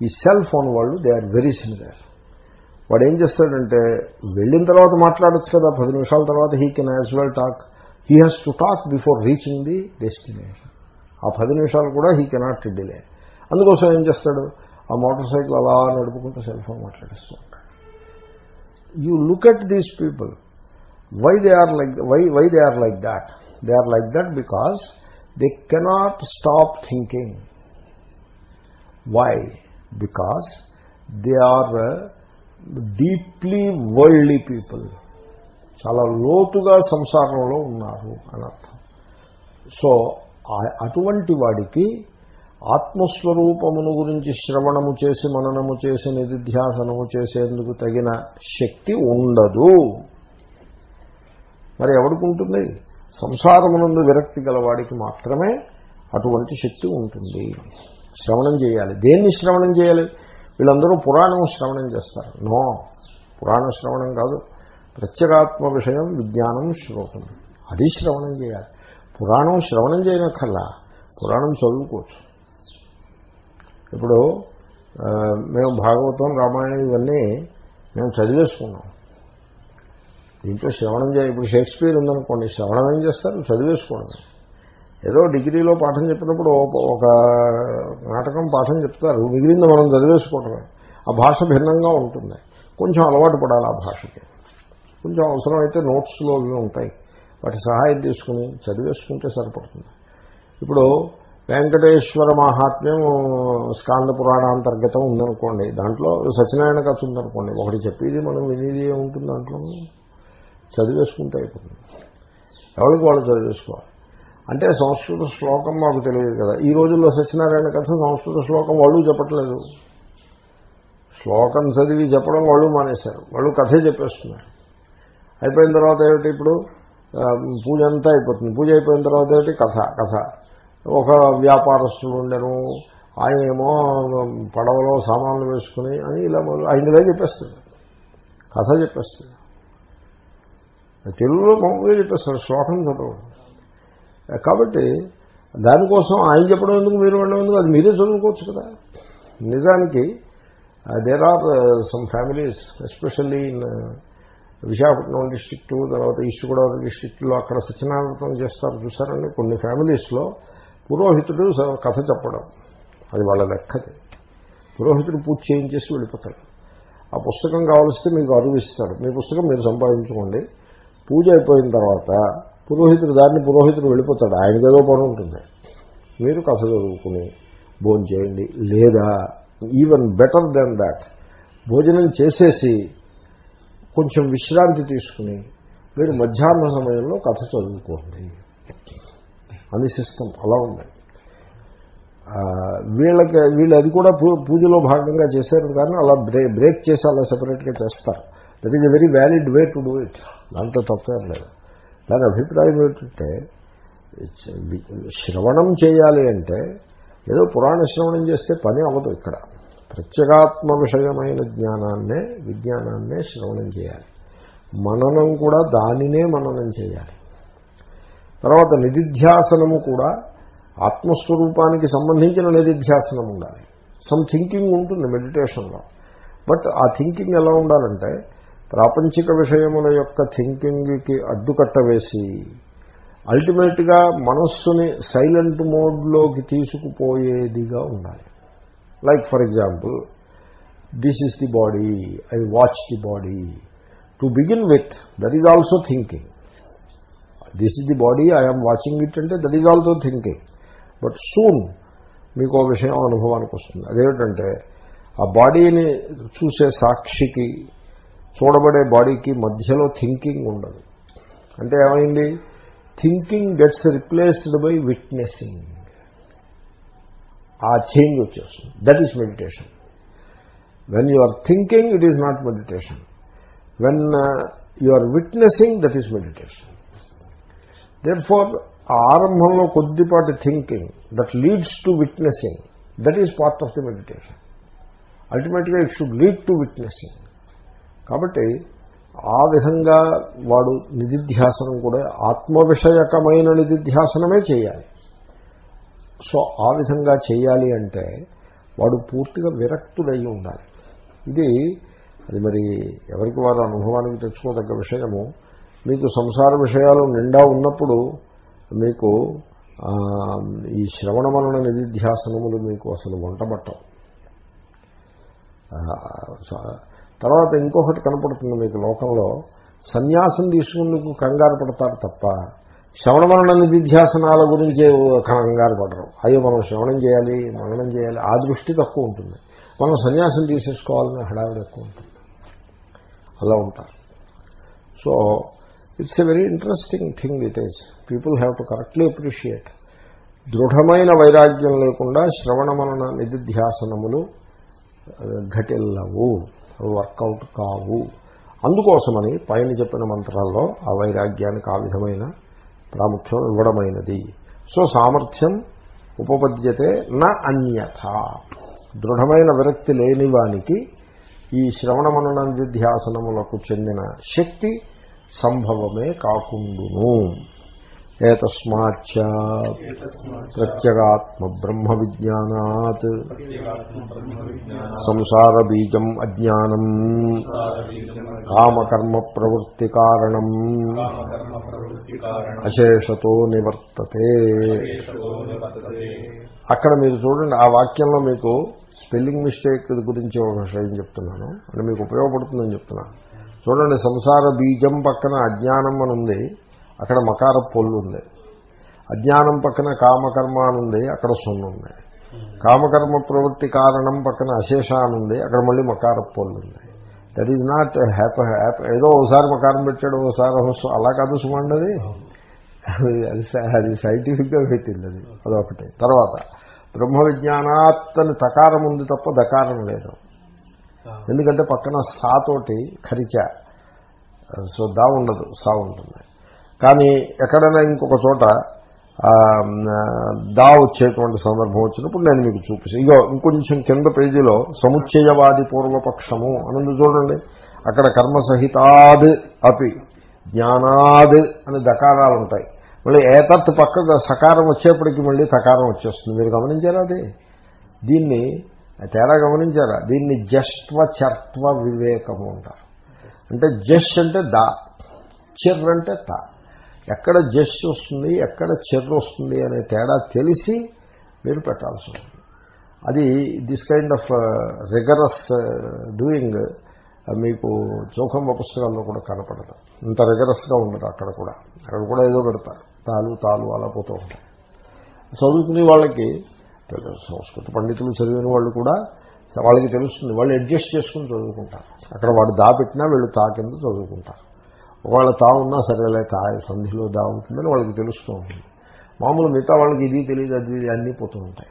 ఈ సెల్ ఫోన్ వాళ్ళు దే ఆర్ వెరీ సిమిలర్ వాడు ఏం చేస్తాడంటే వెళ్ళిన తర్వాత మాట్లాడచ్చు కదా పది నిమిషాల తర్వాత he can as well talk he has to talk before reaching the destination ఆ పది నిమిషాలు కూడా హీ కెనాట్ డిలే అందుకోసం ఏం చేస్తాడు? ఆ మోటార్ సైకిల్ అలా నడుపుకుంటూ సెల్ ఫోన్ మాట్లాడిస్తూ ఉంటాడు. You look at these people why they are like why why they are like that they are like that because they cannot stop thinking why because they are deeply worldly people చాలా లోతుగా సంసారంలో ఉన్నారు అని అర్థం. So ఆ- అటువంటి వాడికి ఆత్మస్వరూపమును గురించి శ్రవణము చేసి మననము చేసి నిధిధ్యాసనము చేసేందుకు తగిన శక్తి ఉండదు. మరి ఎవరికి ఉంటుంది సంసారమునందు విరక్తి గలవాడికి మాత్రమే అటువంటి శక్తి ఉంటుంది. శ్రవణం చేయాలి. దేన్ని శ్రవణం చేయాలి? వీళ్ళందరూ పురాణం శ్రవణం చేస్తారు. నో పురాణ శ్రవణం కాదు. ప్రత్యేగాత్మ విషయం విజ్ఞానం శ్రోతం. అది శ్రవణం చేయాలి. పురాణం శ్రవణం చేయనక్కర్లా. పురాణం చదువుకోవచ్చు. ఇప్పుడు మేము భాగవతం రామాయణం ఇవన్నీ మేము చదివేసుకున్నాం. దీంట్లో శ్రవణం చేయ ఇప్పుడు షేక్స్పియర్ ఉందనుకోండి శ్రవణం ఏం చేస్తారు? చదివేసుకోవడం. ఏదో డిగ్రీలో పాఠం చెప్పినప్పుడు ఒక- ఒక నాటకం పాఠం చెప్తారు. మిగిలింది మనం చదివేసుకోవడమే. ఆ భాష భిన్నంగా ఉంటుంది. కొంచెం అలవాటు పడాలి ఆ భాషకి. కొంచెం అవసరమైతే నోట్స్లో అవి ఉంటాయి. వాటి సహాయం తీసుకుని చదివేసుకుంటే సరిపడుతుంది. ఇప్పుడు వెంకటేశ్వర మహాత్మ్యం స్కాంద పురాణాంతర్గతం ఉందనుకోండి దాంట్లో సత్యనారాయణ కథ ఉందనుకోండి ఒకటి చెప్పేది మనం వినేది ఉంటుంది దాంట్లో? చదివేసుకుంటే అయిపోతుంది. ఎవరికి వాళ్ళు చదివేసుకోవాలి? అంటే సంస్కృత శ్లోకం మాకు తెలియదు కదా. ఈ రోజుల్లో సత్యనారాయణ కథ సంస్కృత శ్లోకం వాళ్ళు చెప్పట్లేదు. శ్లోకం చదివి చెప్పడం వాళ్ళు మానేశారు. వాళ్ళు కథే చెప్పేస్తున్నారు. అయిపోయిన తర్వాత ఏమిటి ఇప్పుడు? పూజ అంతా అయిపోతుంది. పూజ అయిపోయిన తర్వాత ఏమిటి? కథ కథ. ఒక వ్యాపారస్తులు ఉండను. ఆయన ఏమో పడవలో సామాన్లు వేసుకుని అని ఇలా మొదలు చెప్పేస్తుంది కథ చెప్పేస్తుంది తెలుగులో మామూలుగా చెప్పేస్తారు శ్లోకం చదవడం కాబట్టి దానికోసం ఆయన చెప్పడం ఎందుకు మీరు వెళ్ళడం ఎందుకు అది మీరే చదువుకోవచ్చు కదా. నిజానికి there are some families especially in Visakhapatnam district తర్వాత ఈస్ట్ గోదావరి డిస్టిక్లో అక్కడ సత్యనారాయణ చేస్తారు చూసారండి? కొన్ని ఫ్యామిలీస్లో పురోహితుడు కథ చెప్పడం. అది వాళ్ళ లెక్కది. పురోహితుడు పూజ చేయించేసి వెళ్ళిపోతాడు. ఆ పుస్తకం కావలిస్తే మీకు అరువిస్తాడు మీ పుస్తకం మీరు సంపాదించుకోండి. పూజ అయిపోయిన తర్వాత పురోహితుడు దాన్ని పురోహితుడు వెళ్ళిపోతాడు. ఆయనకి ఏదో పని ఉంటుంది. మీరు కథ చదువుకుని భోజనం చేయండి. లేదా ఈవెన్ బెటర్ దెన్ దాట్ భోజనం చేసేసి కొంచెం విశ్రాంతి తీసుకుని మీరు మధ్యాహ్న సమయంలో కథ చదువుకోండి. అని సిస్టమ్ అలా ఉంది. వీళ్ళకి వీళ్ళు అది కూడా పూజలో భాగంగా చేశారు కానీ అలా బ్రేక్ బ్రేక్ చేసి అలా సెపరేట్గా చేస్తారు. That is a very valid way to do it దాంట్లో తప్పేం లేదు. దాని అభిప్రాయం ఏంటంటే శ్రవణం చేయాలి అంటే ఏదో పురాణ శ్రవణం చేస్తే పని అవ్వదు ఇక్కడ. ప్రత్యేగాత్మ విషయమైన జ్ఞానాన్నే విజ్ఞానాన్నే శ్రవణం చేయాలి. మననం కూడా దానినే మననం చేయాలి. తర్వాత నిధిధ్యాసనము కూడా ఆత్మస్వరూపానికి సంబంధించిన నిధిధ్యాసనం ఉండాలి. సమ్ థింకింగ్ ఉంటుంది మెడిటేషన్లో. బట్ ఆ థింకింగ్ ఎలా ఉండాలంటే ప్రాపంచిక విషయముల యొక్క థింకింగ్కి అడ్డుకట్ట వేసి అల్టిమేట్గా మనస్సుని సైలెంట్ మోడ్లోకి తీసుకుపోయేదిగా ఉండాలి. Like for example this is the body I watch the body to begin with that is also thinking this is the body I'm watching it అంటే that is also thinking but soon మీకు విషయం అనుభవానికి వస్తుంది. అదేమిటంటే ఆ బాడీని చూసే సాక్షికి చూడబడే బాడీకి మధ్యలో థింకింగ్ ఉండదు. అంటే ఏమైంది? Thinking gets replaced by witnessing. ఆ చేంజ్ వచ్చేస్తుంది. That is meditation. When you are thinking it is not meditation when you are witnessing that is meditation therefore ఆరంభంలో కొద్దిపాటి thinking that leads to witnessing that is part of the meditation అల్టిమేట్గా it should lead to witnessing కాబట్టి ఆ విధంగా వాడు నిధిధ్యాసనం కూడా ఆత్మవిషయకమైన నిధిధ్యాసనమే చేయాలి. So ఆ విధంగా చేయాలి అంటే వాడు పూర్తిగా విరక్తుడై ఉండాలి. ఇది అది మరి ఎవరికి వారు అనుభవానికి తెచ్చుకోదగ్గ విషయము. మీకు సంసార విషయాలు నిండా ఉన్నప్పుడు మీకు ఈ శ్రవణ మరణ నిధిధ్యాసనములు మీకు అసలు వంటబట్టం తర్వాత ఇంకొకటి కనపడుతుంది మీకు లోకంలో. సన్యాసం తీసుకునేందుకు కంగారు పడతారు తప్ప శ్రవణ మరణ నిధిధ్యాసనాల గురించి కంగారు పడరు. అయ్యో మనం శ్రవణం చేయాలి మరణం చేయాలి ఆ దృష్టి తక్కువ ఉంటుంది. మనం సన్యాసం తీసేసుకోవాలని హడావిడి ఎక్కువ ఉంటుంది. అలా ఉంటారు. So it's a very interesting thing it is people have to correctly appreciate దృఢమైన వైరాగ్యం లేకుండా శ్రవణ మరణ నిధిధ్యాసనములు uh, ఘటిల్లవు. వర్కౌట్ కావు. అందుకోసమని పైన చెప్పిన మంత్రాల్లో ఆ వైరాగ్యానికి ఆ విధమైన ప్రాముఖ్యం ఇవ్వడమైనది. సో సామర్థ్యం ఉపపద్యతే నా అన్యథ. దృఢమైన విరక్తి లేని వానికి ఈ శ్రవణ మనన నిధ్యాసనములకు చెందిన శక్తి సంభవమే కాకుండును. ఏతస్మాచ్చ ప్రత్యగాత్మ బ్రహ్మ విజ్ఞానాత్ సంసార బీజం అజ్ఞానం కామకర్మ ప్రవృత్తి కారణం అశేషతో నివర్తతే అక్కడ మీరు చూడండి ఆ వాక్యంలో మీకు స్పెల్లింగ్ మిస్టేక్ గురించి ఒక విషయం చెప్తున్నాను. అంటే మీకు ఉపయోగపడుతుందని చెప్తున్నాను. చూడండి సంసార బీజం పక్కన అజ్ఞానం అని ఉంది. అక్కడ మకార పొల్లు ఉంది అజ్ఞానం పక్కన కామకర్మ అని ఉంది అక్కడ సున్న ఉంది కామకర్మ ప్రవృత్తి కారణం పక్కన అశేష అని ఉంది అక్కడ మళ్ళీ మకార పొల్లు ఉంది that is not happy happy ఏదో ఒకసారి మకారం పెట్టాడు ఒకసారి అలా కాదు సుమండి అది? అది సైంటిఫిక్గా పెట్టింది అది అదొకటి. తర్వాత బ్రహ్మ విజ్ఞానాత్ అని తకారం ఉంది తప్ప దకారం లేదు. ఎందుకంటే పక్కన సా తోటి ఖరిచ సో దా ఉండదు సా ఉంటుంది. కానీ ఎక్కడైనా ఇంకొక చోట దా వచ్చేటువంటి సందర్భం వచ్చినప్పుడు నేను మీకు చూపిస్తాను ఇగో ఇంకొంచెం కింద పేజీలో సముచ్చయవాది పూర్వపక్షము అనందు చూడండి. అక్కడ కర్మసహితాద్ అపి జ్ఞానాద్ అని దకారాలు ఉంటాయి. మళ్ళీ ఏతత్ పక్క సకారం వచ్చేప్పటికి మళ్ళీ తకారం వచ్చేస్తుంది. మీరు గమనించారా అది? దీన్ని తేడా గమనించారా? దీన్ని జస్త్వ చర్త్వ వివేకము అంటారు. అంటే జష్ అంటే దా చిర్ అంటే తా. ఎక్కడ జస్ట్ వస్తుంది ఎక్కడ చెర్ర వస్తుంది అనే తేడా తెలిసి మీరు పెట్టాల్సి ఉంటుంది. అది this kind of rigorous doing మీకు చౌకంబ పుస్తకాల్లో కూడా కనపడదు. ఇంత రిగరస్గా ఉండదు అక్కడ కూడా. అక్కడ కూడా ఏదో పెడతారు. తాలు తాలు అలా పోతూ ఉంటాయి. చదువుకునే వాళ్ళకి సంస్కృత పండితులు చదివిన వాళ్ళు కూడా వాళ్ళకి తెలుస్తుంది. వాళ్ళు అడ్జస్ట్ చేసుకుని చదువుకుంటారు. అక్కడ వాడు దాపెట్టినా వీళ్ళు తా కింద చదువుకుంటారు. ఒకవేళ తావున్నా సరేలే తా సంధిలో దా ఉంటుందని వాళ్ళకి తెలుస్తూ ఉంటుంది. మామూలు మిగతా వాళ్ళకి ఇది తెలియదు అది ఇది అన్నీ పోతూ ఉంటాయి.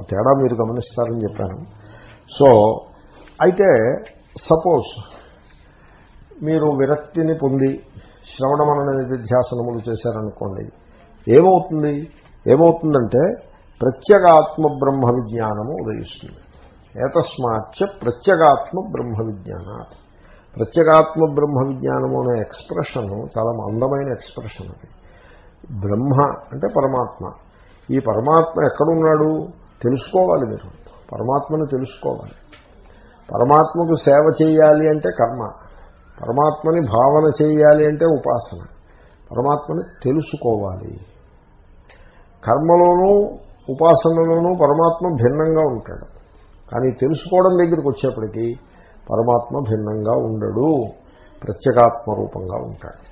ఆ తేడా మీరు గమనిస్తారని చెప్పాను. సో అయితే సపోజ్ మీరు విరక్తిని పొంది శ్రవణ మనన నిధ్యాసనములు చేశారనుకోండి ఏమవుతుంది? ఏమవుతుందంటే ప్రత్యేగాత్మ బ్రహ్మ విజ్ఞానము ఉదయిస్తుంది. ఏతస్మాచ్చ ప్రత్యేగాత్మ బ్రహ్మ విజ్ఞానాత్. ప్రత్యేగాత్మ బ్రహ్మ విజ్ఞానము అనే ఎక్స్ప్రెషన్ చాలా అందమైన ఎక్స్ప్రెషన్ అది. బ్రహ్మ అంటే పరమాత్మ. ఈ పరమాత్మ ఎక్కడున్నాడు? తెలుసుకోవాలి మీరు. పరమాత్మను తెలుసుకోవాలి. పరమాత్మకు సేవ చేయాలి అంటే కర్మ. పరమాత్మని భావన చేయాలి అంటే ఉపాసన. పరమాత్మని తెలుసుకోవాలి. కర్మలోనూ ఉపాసనలోనూ పరమాత్మ భిన్నంగా ఉంటాడు. కానీ తెలుసుకోవడం దగ్గరికి వచ్చేప్పటికీ పరమాత్మ భిన్నంగా ఉండడు ప్రత్యేకాత్మ రూపంగా ఉంటాడు.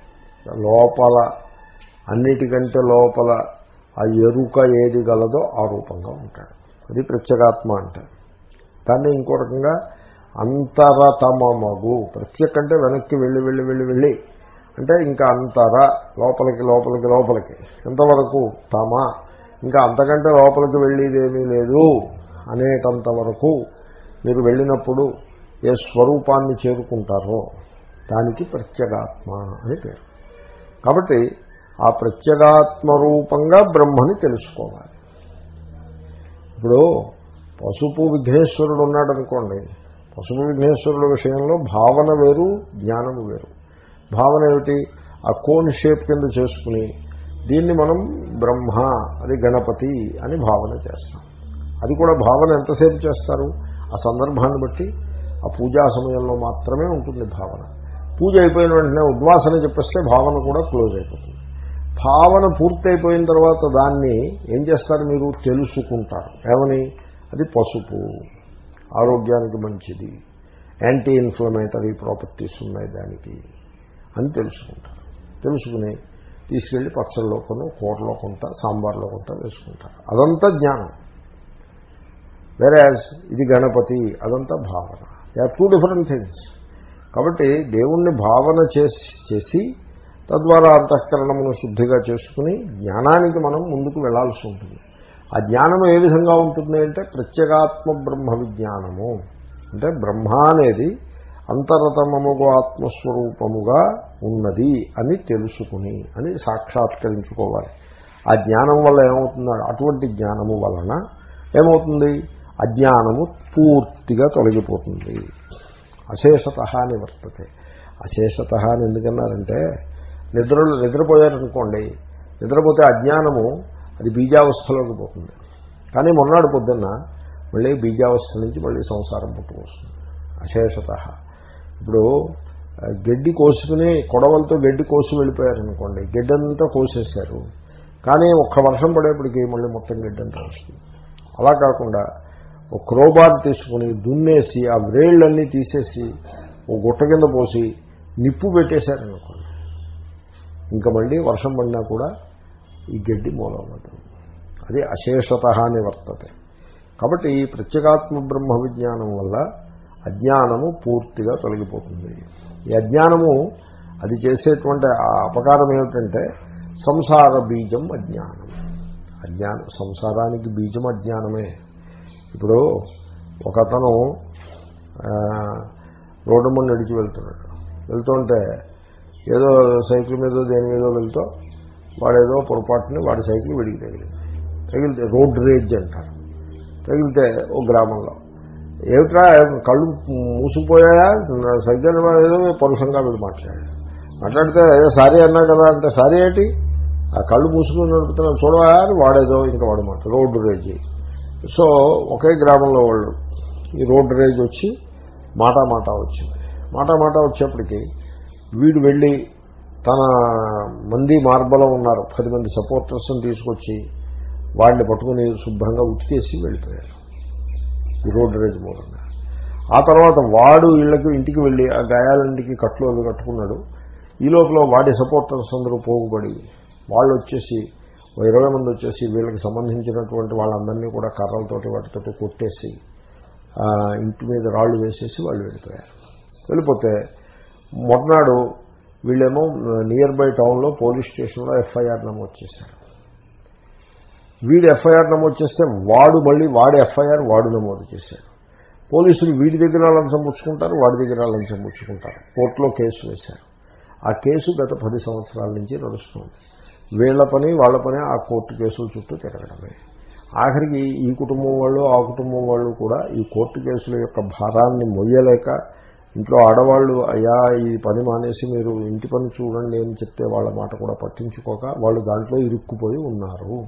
లోపల అన్నిటికంటే లోపల ఆ ఎరుక ఏది గలదో ఆ రూపంగా ఉంటాడు. అది ప్రత్యేకాత్మ అంటే. దాన్ని ఇంకో రకంగా అంతరతమమగు ప్రత్యేక అంటే వెనక్కి వెళ్ళి వెళ్ళి వెళ్ళి వెళ్ళి. అంటే ఇంకా అంతర లోపలికి లోపలికి లోపలికి. ఎంతవరకు? తమ. ఇంకా అంతకంటే లోపలికి వెళ్ళేదేమీ లేదు అనేటంత వరకు మీరు వెళ్ళినప్పుడు ఏ స్వరూపాన్ని చేరుకుంటారో దానికి ప్రత్యేగాత్మ అని పేరు. కాబట్టి ఆ ప్రత్యేగాత్మ రూపంగా బ్రహ్మని తెలుసుకోవాలి. ఇప్పుడు పసుపు విఘ్నేశ్వరుడు ఉన్నాడు అనుకోండి పసుపు విఘ్నేశ్వరుల విషయంలో భావన వేరు జ్ఞానము వేరు. భావన ఏమిటి? ఆ కోన్ షేప్ కింద చేసుకుని దీన్ని మనం బ్రహ్మ అది గణపతి అని భావన చేస్తాం. అది కూడా భావన ఎంతసేపు చేస్తారు? ఆ సందర్భాన్ని బట్టి ఆ పూజా సమయంలో మాత్రమే ఉంటుంది భావన. పూజ అయిపోయిన వెంటనే ఉద్వాసన చెప్పేస్తే భావన కూడా క్లోజ్ అయిపోతుంది. భావన పూర్తయిపోయిన తర్వాత దాన్ని ఏం చేస్తారు మీరు? తెలుసుకుంటారు. ఏమని? అది పసుపు. ఆరోగ్యానికి మంచిది. యాంటీ ఇన్ఫ్లమేటరీ ప్రాపర్టీస్ ఉన్నాయి దానికి అని తెలుసుకుంటారు. తెలుసుకుని తీసుకెళ్ళి పచ్చళ్ళలో కొన్ని కూరలో కొంత సాంబార్లో కొంత వేసుకుంటారు. అదంతా జ్ఞానం. వెరాజ్ ఇది గణపతి అదంతా భావన. They are two different things కాబట్టి దేవుణ్ణి భావన చేసి చేసి తద్వారా అంతఃకరణమును శుద్ధిగా చేసుకుని జ్ఞానానికి మనం ముందుకు వెళ్ళాల్సి ఉంటుంది. ఆ జ్ఞానం ఏ విధంగా ఉంటుంది అంటే ప్రత్యేగాత్మ బ్రహ్మ విజ్ఞానము. అంటే బ్రహ్మ అనేది అంతరతమముగు ఆత్మస్వరూపముగా ఉన్నది అని తెలుసుకుని అని సాక్షాత్కరించుకోవాలి. ఆ జ్ఞానం వల్ల ఏమవుతుంది అటువంటి జ్ఞానము వలన ఏమవుతుంది? అజ్ఞానము పూర్తిగా తొలగిపోతుంది. అశేషత అని వర్తతే. అశేషత అని ఎందుకన్నారంటే నిద్రలో నిద్రపోయారనుకోండి నిద్రపోతే అజ్ఞానము అది బీజావస్థలోకి పోతుంది. కానీ మొన్నాడు పొద్దున్న మళ్ళీ బీజావస్థ నుంచి మళ్ళీ సంసారం పుట్టుకొస్తుంది. అశేషత. ఇప్పుడు గడ్డి కోసుకుని కొడవలతో గడ్డి కోసి వెళ్ళిపోయారనుకోండి గడ్డంతా కోసేశారు. కానీ ఒక్క వర్షం పడేప్పటికి మళ్ళీ మొత్తం గడ్డంతా వస్తుంది. అలా కాకుండా ఒక క్రోబార్ తీసుకుని దున్నేసి ఆ వ్రేళ్ళన్నీ తీసేసి ఓ గుట్ట కింద పోసి నిప్పు పెట్టేశారనుకోండి. ఇంకా మళ్ళీ వర్షం పడినా కూడా ఈ గడ్డి మూలమవుతుంది అది అశేషత అని వర్తతే. కాబట్టి ఈ ప్రత్యేగాత్మ బ్రహ్మ విజ్ఞానం వల్ల అజ్ఞానము పూర్తిగా తొలగిపోతుంది. ఈ అజ్ఞానము అది చేసేటువంటి ఆ అపకారం ఏమిటంటే సంసార బీజం అజ్ఞానం. అజ్ఞానం సంసారానికి బీజం అజ్ఞానమే. ఇప్పుడు ఒకతను రోడ్డు ముందు నడిచి వెళ్తున్నాడు. వెళ్తుంటే ఏదో సైకిల్ మీద దేని మీదో వెళ్తూ వాడేదో పొరపాటుని వాడి సైకిల్ విడిగి తగిలింది. తగిలితే రోడ్ రేజ్ అంటారు. తగిలితే ఓ గ్రామంలో. ఏమిట్రా కళ్ళు మూసుకుపోయాయా? సైకిల్ ఏదో పరుషంగా వీడు మాట్లాడాడు. మాట్లాడితే ఏదో సారీ అన్నా కదా అంటే సారీ ఏంటి? ఆ కళ్ళు మూసుకుని నడుపుతున్నా చూడవా? అని వాడేదో ఇంకా వాడు మాట రోడ్డు రేజ్. సో ఒకే గ్రామంలో వాళ్ళు. ఈ రోడ్డు రేజ్ వచ్చి మాటా మాట వచ్చింది. మాటా మాట వచ్చేప్పటికి వీడు వెళ్ళి తన మంది మార్బలం ఉన్నారు. పది మంది సపోర్టర్స్ని తీసుకొచ్చి వాడిని పట్టుకుని శుభ్రంగా ఉతికేసి వెళ్ళిపోయారు. ఈ రోడ్డు రేజ్ మూలంగా. ఆ తర్వాత వాడు ఇళ్ళకు ఇంటికి వెళ్ళి ఆ గాయాలంటికి కట్లు అవి కట్టుకున్నాడు. ఈ లోపల వాడి సపోర్టర్స్ అందరూ పోగుబడి వాళ్ళు వచ్చేసి ఇరవై మంది వచ్చేసి వీళ్ళకి సంబంధించినటువంటి వాళ్ళందరినీ కూడా కర్రలతోటి వాటితోటి కొట్టేసి ఇంటి మీద రాళ్ళు వేసేసి వాళ్ళు వెళ్ళిపోయారు. వెళ్ళిపోతే మొన్ననాడు వీళ్ళేమో నియర్ బై టౌన్లో పోలీస్ స్టేషన్లో ఎఫ్ఐఆర్ నమోదు చేశారు. వీడు ఎఫ్ఐఆర్ నమోదు చేస్తే వాడు మళ్ళీ వాడు ఎఫ్ఐఆర్ వాడు నమోదు చేశాడు. పోలీసులు వీడి దగ్గర లంచం పుచ్చుకుంటారు వాడి దగ్గర లంచం పుచ్చుకుంటారు కోర్టులో కేసు వేశారు. ఆ కేసు గత పది సంవత్సరాల నుంచి నడుస్తుంది. వీళ్ళ పని వాళ్ళ పని ఆ కోర్టు కేసుల చుట్టూ తిరగడమే. ఆఖరికి ఈ కుటుంబం వాళ్ళు ఆ కుటుంబం వాళ్ళు కూడా ఈ కోర్టు కేసుల యొక్క భారాన్ని మొయ్యలేక ఇంట్లో ఆడవాళ్ళు అయ్యా ఈ పని మానేసి మీరు ఇంటి పని చూడండి అని చెప్తే వాళ్ళ మాట కూడా పట్టించుకోక వాళ్ళు దాంట్లో ఇరుక్కుపోయి ఉన్నారు.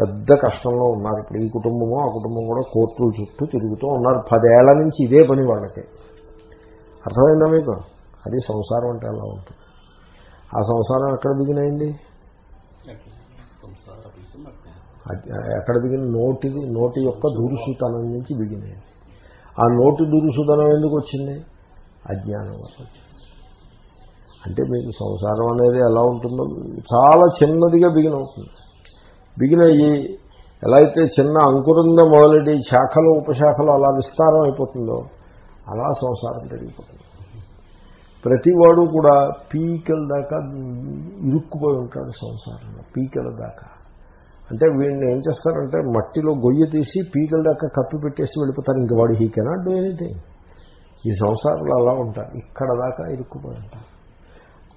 పెద్ద కష్టంలో ఉన్నారు. ఇప్పుడు ఈ కుటుంబము ఆ కుటుంబం కూడా కోర్టుల చుట్టూ తిరుగుతూ ఉన్నారు. పదేళ్ళ నుంచి ఇదే పని వాళ్ళకి. అర్థమైందా మీకు? అది సంసారం అంటే ఎలా ఉంటుంది? ఆ సంసారం ఎక్కడ బిగినైంది? ఎక్కడ బిగిన నోటిది నోటి యొక్క దురుసుతనం నుంచి బిగినాయి ఆ నోటి దురుసుతనం ఎందుకు వచ్చింది? అజ్ఞానం వల్ల వచ్చింది. అంటే మీకు సంసారం అనేది ఎలా ఉంటుందో చాలా చిన్నదిగా బిగిన్ అవుతుంది. బిగిన్ అయ్యి ఎలా అయితే చిన్న అంకురంద మొదలెడి శాఖలు ఉపశాఖలు అలా విస్తారం అయిపోతుందో అలా సంసారం పెరిగిపోతుంది. ప్రతివాడు కూడా పీకల దాకా ఇరుక్కుపోయి ఉంటాడు సంసారంలో పీకల దాకా. అంటే వీడిని ఏం చేస్తారంటే మట్టిలో గొయ్యి తీసి పీకల దాకా కప్పి పెట్టేసి వెళ్ళిపోతారు. ఇంక వాడు హీ కెనాట్ డూ ఎనీథింగ్ ఈ సంసారంలో అలా ఉంటారు. ఇక్కడ దాకా ఇరుక్కుపోయి ఉంటారు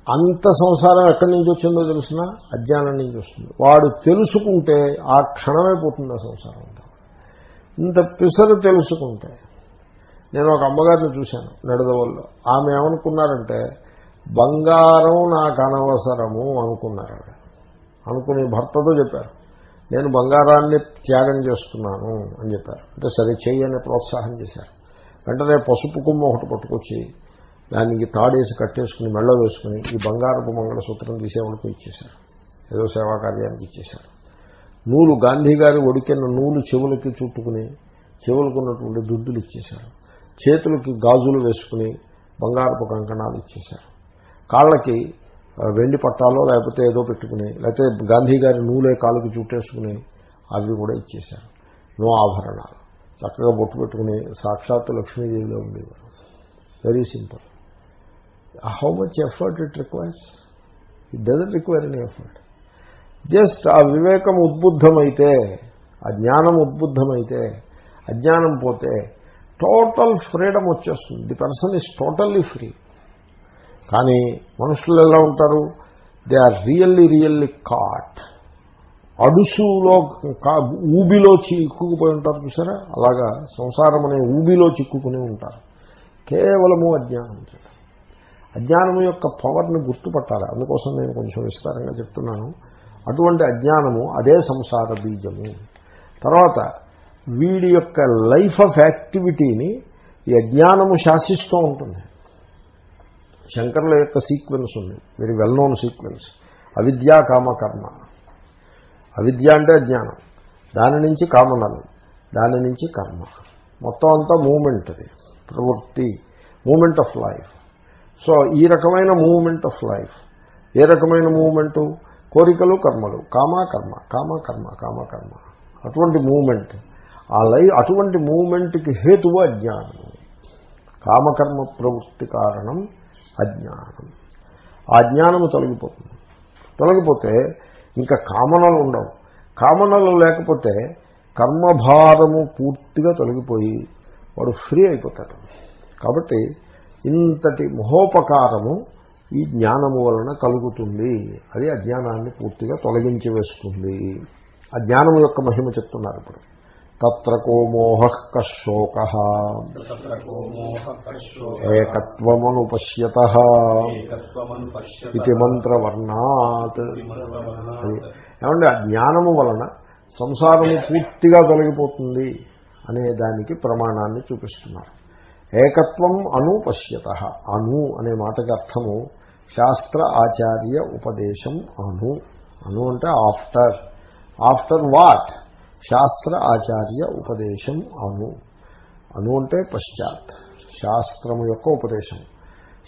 అంత సంసారం ఎక్కడి నుంచి వచ్చిందో తెలిసిన? అజ్ఞానం నుంచి వస్తుంది. వాడు తెలుసుకుంటే ఆ క్షణమే పోతుంది ఆ సంసారం అంతా. ఇంత పిసరు తెలుసుకుంటే. నేను ఒక అమ్మగారిని చూశాను నడదవల్లో. ఆమె ఏమనుకున్నారంటే బంగారం నాకు అనవసరము అనుకున్నారు అనుకుని భర్తతో చెప్పారు. నేను బంగారాన్ని త్యాగం చేస్తున్నాను అని చెప్పారు. అంటే సరే చేయని ప్రోత్సాహం చేశారు. వెంటనే పసుపు కుమ్మ ఒకటి పట్టుకొచ్చి దానికి తాడేసి కట్టేసుకుని మెళ్ళ వేసుకుని ఈ బంగారపు మంగళసూత్రం తీసేవాళ్ళకి ఇచ్చేశారు. ఏదో సేవా కార్యానికి ఇచ్చేశారు. నూలు గాంధీ గారి ఒడికిన నూలు చెవులకి చుట్టుకుని చెవులకున్నటువంటి దుద్దులు ఇచ్చేశారు. చేతులకి గాజులు వేసుకుని బంగారపు కంకణాలు ఇచ్చేశారు. కాళ్ళకి వెండి పట్టాలో లేకపోతే ఏదో పెట్టుకుని లేకపోతే గాంధీ గారి నూలే కాళ్ళకి చుట్టేసుకుని అవి కూడా ఇచ్చేశారు. నో ఆభరణాలు. చక్కగా బొట్టు పెట్టుకుని సాక్షాత్తు లక్ష్మీదేవిలో ఉండేవారు. Very simple how much effort it requires it doesn't require any effort just ఆ వివేకం ఉద్బుద్ధమైతే ఆ జ్ఞానం ఉద్బుద్ధమైతే అజ్ఞానం పోతే టోటల్ ఫ్రీడమ్ వచ్చేస్తుంది. The person is totally free కానీ మనుషులు ఎలా ఉంటారు? They are really really caught. అడుసులో కా- ఊబిలో చిక్కుకుపోయి ఉంటారు చూసారా? అలాగా సంసారం అనే ఊబిలో చిక్కుకుని ఉంటారు. కేవలము అజ్ఞానం అజ్ఞానం యొక్క పవర్ని గుర్తుపట్టాలి. అందుకోసం నేను కొంచెం విస్తారంగా చెప్తున్నాను. అటువంటి అజ్ఞానము అదే సంసార బీజము. తర్వాత వీడి యొక్క లైఫ్ ఆఫ్ యాక్టివిటీని ఈ అజ్ఞానము శాసిస్తూ ఉంటుంది. శంకరుల యొక్క సీక్వెన్స్ ఉంది. వెరీ వెల్ నోన్ సీక్వెన్స్ అవిద్యా కామకర్మ అవిద్య అంటే అజ్ఞానం. దాని నుంచి కామనలు. దాని నుంచి కర్మ. మొత్తం అంతా మూమెంట్ అది. ప్రవృత్తి. మూమెంట్ ఆఫ్ లైఫ్ సో ఈ రకమైన మూమెంట్ ఆఫ్ లైఫ్ ఏ రకమైన మూమెంటు కోరికలు కర్మలు. కామ కర్మ. కామ కర్మ కామ కర్మ. అటువంటి మూమెంట్ ఆ లై అటువంటి మూమెంట్కి హేతువు అజ్ఞానం. కామకర్మ ప్రవృత్తి కారణం అజ్ఞానం. ఆ జ్ఞానము తొలగిపోతుంది. తొలగిపోతే ఇంకా కామనలు ఉండవు. కామనలు లేకపోతే కర్మభారము పూర్తిగా తొలగిపోయి వాడు ఫ్రీ అయిపోతాడు. కాబట్టి ఇంతటి మహోపకారము ఈ జ్ఞానము వలన కలుగుతుంది. అది అజ్ఞానాన్ని పూర్తిగా తొలగించి వేస్తుంది. ఆ జ్ఞానము యొక్క మహిమ చెప్తున్నారు ఇప్పుడు. తత్ర కో మోహ కశోక. ఏకత్వమనుపశ్యత. ఇది మంత్రవర్ణాత్. అది ఏమంటే ఆ జ్ఞానము వలన సంసారము పూర్తిగా తొలగిపోతుంది అనే దానికి ప్రమాణాన్ని చూపిస్తున్నారు. ఏకత్వం అను పశ్యత అను అనే మాటకి అర్థము శాస్త్ర ఆచార్య ఉపదేశం అను. అను అంటే ఆఫ్టర్. After what? శాస్త్ర ఆచార్య ఉపదేశం అను. అను అంటే పశ్చాత్. శాస్త్రము యొక్క ఉపదేశం.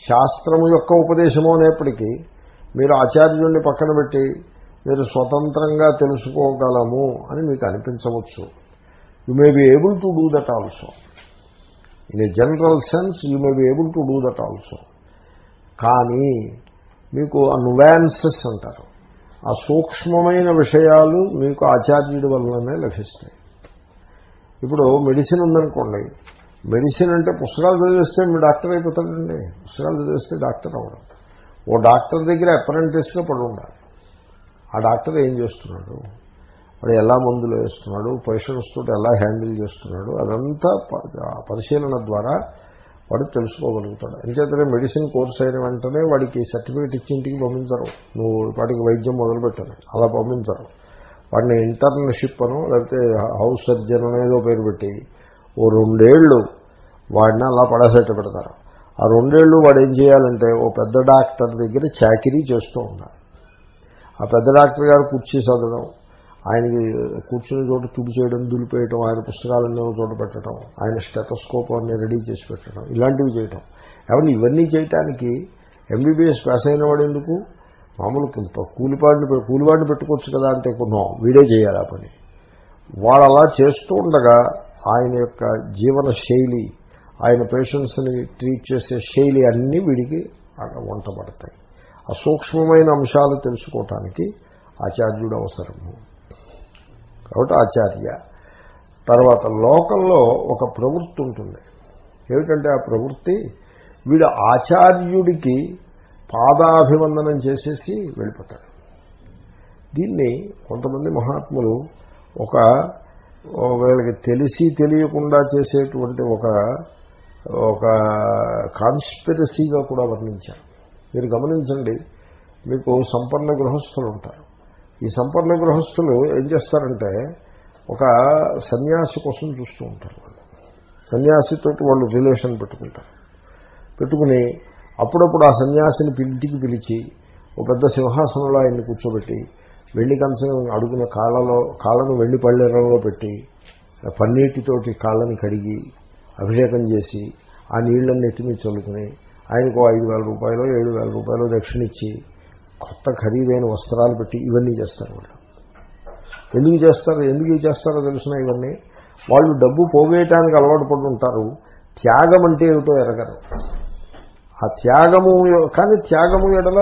శాస్త్రము యొక్క ఉపదేశము అనేప్పటికీ మీరు ఆచార్యుడిని పక్కన పెట్టి మీరు స్వతంత్రంగా తెలుసుకోగలము అని మీకు అనిపించవచ్చు. You may be able to do that also in a general sense you may be able to do that also కానీ మీకు ఆ అంటారు. ఆ సూక్ష్మమైన విషయాలు మీకు ఆచార్యుడి వల్లనే లభిస్తాయి. ఇప్పుడు మెడిసిన్ ఉందనుకోండి మెడిసిన్ అంటే పుస్తకాలు చదివిస్తే మీ డాక్టర్ అయిపోతాడండి. పుస్తకాలు చదివిస్తే డాక్టర్ అవ్వడం. ఓ డాక్టర్ దగ్గర అప్రెంటిస్గా పడి ఉండాలి. ఆ డాక్టర్ ఏం చేస్తున్నాడు? వాడు ఎలా మందులు వేస్తున్నాడు? పేషెంట్స్ తోటి ఎలా హ్యాండిల్ చేస్తున్నాడు? అదంతా ప- పరిశీలన ద్వారా వాడు తెలుసుకోగలుగుతాడు. అంచేతనే మెడిసిన్ కోర్స్ అయిన వెంటనే వాడికి సర్టిఫికేట్ ఇచ్చి ఇంటికి పంపించరు. నువ్వు వాడికి వైద్యం మొదలుపెట్టను అలా పంపించరు. వాడిని ఇంటర్న్షిప్ అను లేకపోతే హౌస్ సర్జన్ అనేదో పేరు పెట్టి ఓ రెండేళ్ళు వాడిని అలా పడసేట పెడతారు. ఆ రెండేళ్ళు వాడు ఏం చేయాలంటే ఓ పెద్ద డాక్టర్ దగ్గర చాకిరీ చేస్తూ ఉండాలి. ఆ పెద్ద డాక్టర్ గారు కుర్చీ చదవడం ఆయనకి కూర్చుని చోట తుడి చేయడం దులిపేయటం ఆయన పుస్తకాలన్నీ చోట పెట్టడం ఆయన స్టెటోస్కోప్ అన్ని రెడీ చేసి పెట్టడం ఇలాంటివి చేయటం. ఏమన్నా ఇవన్నీ చేయటానికి ఎంబీబీఎస్ పాస్ అయిన వాడు ఎందుకు? మామూలు కూలిపాడిని కూలివాడిని పెట్టుకోవచ్చు కదా అంటే కొన్నాం వీడే చేయాలి ఆ పని. వాడు అలా చేస్తూ ఉండగా ఆయన యొక్క జీవన శైలి ఆయన పేషెంట్స్ని ట్రీట్ చేసే శైలి అన్నీ వీడికి వంటబడతాయి. ఆ సూక్ష్మమైన అంశాలు తెలుసుకోవటానికి ఆచార్యుడు అవసరము. కాబట్టి ఆచార్య తర్వాత లోకంలో ఒక ప్రవృత్తి ఉంటుంది. ఏమిటంటే ఆ ప్రవృత్తి? వీడు ఆచార్యుడికి పాదాభివందనం చేసేసి వెళ్ళిపోతాడు. దీన్ని కొంతమంది మహాత్ములు ఒక వీళ్ళకి తెలిసి తెలియకుండా చేసేటువంటి ఒక ఒక కాన్స్పిరసీగా కూడా వర్ణించారు. మీరు గమనించండి మీకు సంపన్న గృహస్థులు ఉంటారు. ఈ సంపన్న గృహస్థులు ఏం చేస్తారంటే ఒక సన్యాసి కోసం చూస్తూ ఉంటారు వాళ్ళు. సన్యాసితో వాళ్ళు రిలేషన్ పెట్టుకుంటారు. పెట్టుకుని అప్పుడప్పుడు ఆ సన్యాసిని ఇంటికి పిలిచి ఒక పెద్ద సింహాసనంలో ఆయన్ని కూర్చోబెట్టి వెళ్ళి కంచం అడుగున కాళ్ళలో కాళ్ళను వెళ్ళి పళ్ళెరంలో పెట్టి పన్నీటితోటి కాళ్ళని కడిగి అభిషేకం చేసి ఆ నీళ్ళని నెత్తిమీ చల్లుకుని ఆయనకు ఐదు వేల రూపాయలు ఏడు వేల రూపాయలు దక్షిణ ఇచ్చి కొత్త ఖరీదైన వస్త్రాలు పెట్టి ఇవన్నీ చేస్తారు వాళ్ళు. ఎందుకు చేస్తారు? ఎందుకు చేస్తారో తెలిసిన ఇవన్నీ. వాళ్ళు డబ్బు పోగేయటానికి అలవాటు పడుతుంటారు త్యాగం అంటే ఏమిటో ఎరగరు. ఆ త్యాగము కానీ త్యాగము ఎడల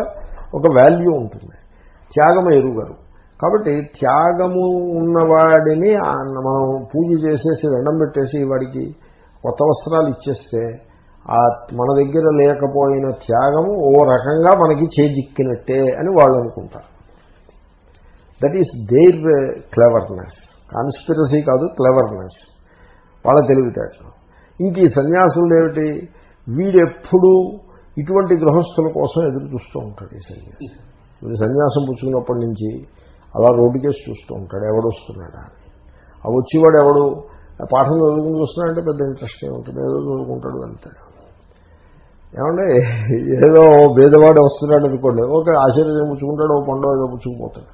ఒక వాల్యూ ఉంటుంది. త్యాగము ఎరుగరు. కాబట్టి త్యాగము ఉన్నవాడిని మనం పూజ చేసేసి దండం పెట్టేసి వాడికి కొత్త వస్త్రాలు ఇచ్చేస్తే ఆ మన దగ్గర లేకపోయిన త్యాగము ఓ రకంగా మనకి చేజిక్కినట్టే అని వాళ్ళు అనుకుంటారు. That is their cleverness conspiracy కాదు క్లెవర్నెస్ వాళ్ళ తెలివితేటలు. ఇంక ఈ సన్యాసులు ఏమిటి? వీడెప్పుడు ఇటువంటి గృహస్థుల కోసం ఎదురు చూస్తూ ఉంటాడు ఈ సన్యాసి. వీడు సన్యాసం పుచ్చుకున్నప్పటి నుంచి అలా రోడ్డుకేసి చూస్తూ ఉంటాడు. ఎవడు వస్తున్నాడా అని. ఆ వచ్చేవాడు ఎవడు? పాఠం చదువుకుని చూస్తున్నాడంటే పెద్ద ఇంట్రెస్ట్ ఉంటుంది ఏదో చదువుకుంటాడు వెళ్తాడు ఏమంటే ఏదో భేదవాడు వస్తున్నాడు అనుకోండి ఒక ఆశ్చర్యం పుచ్చుకుంటాడు ఓ పండు ఏదో పుచ్చుకుపోతాడు.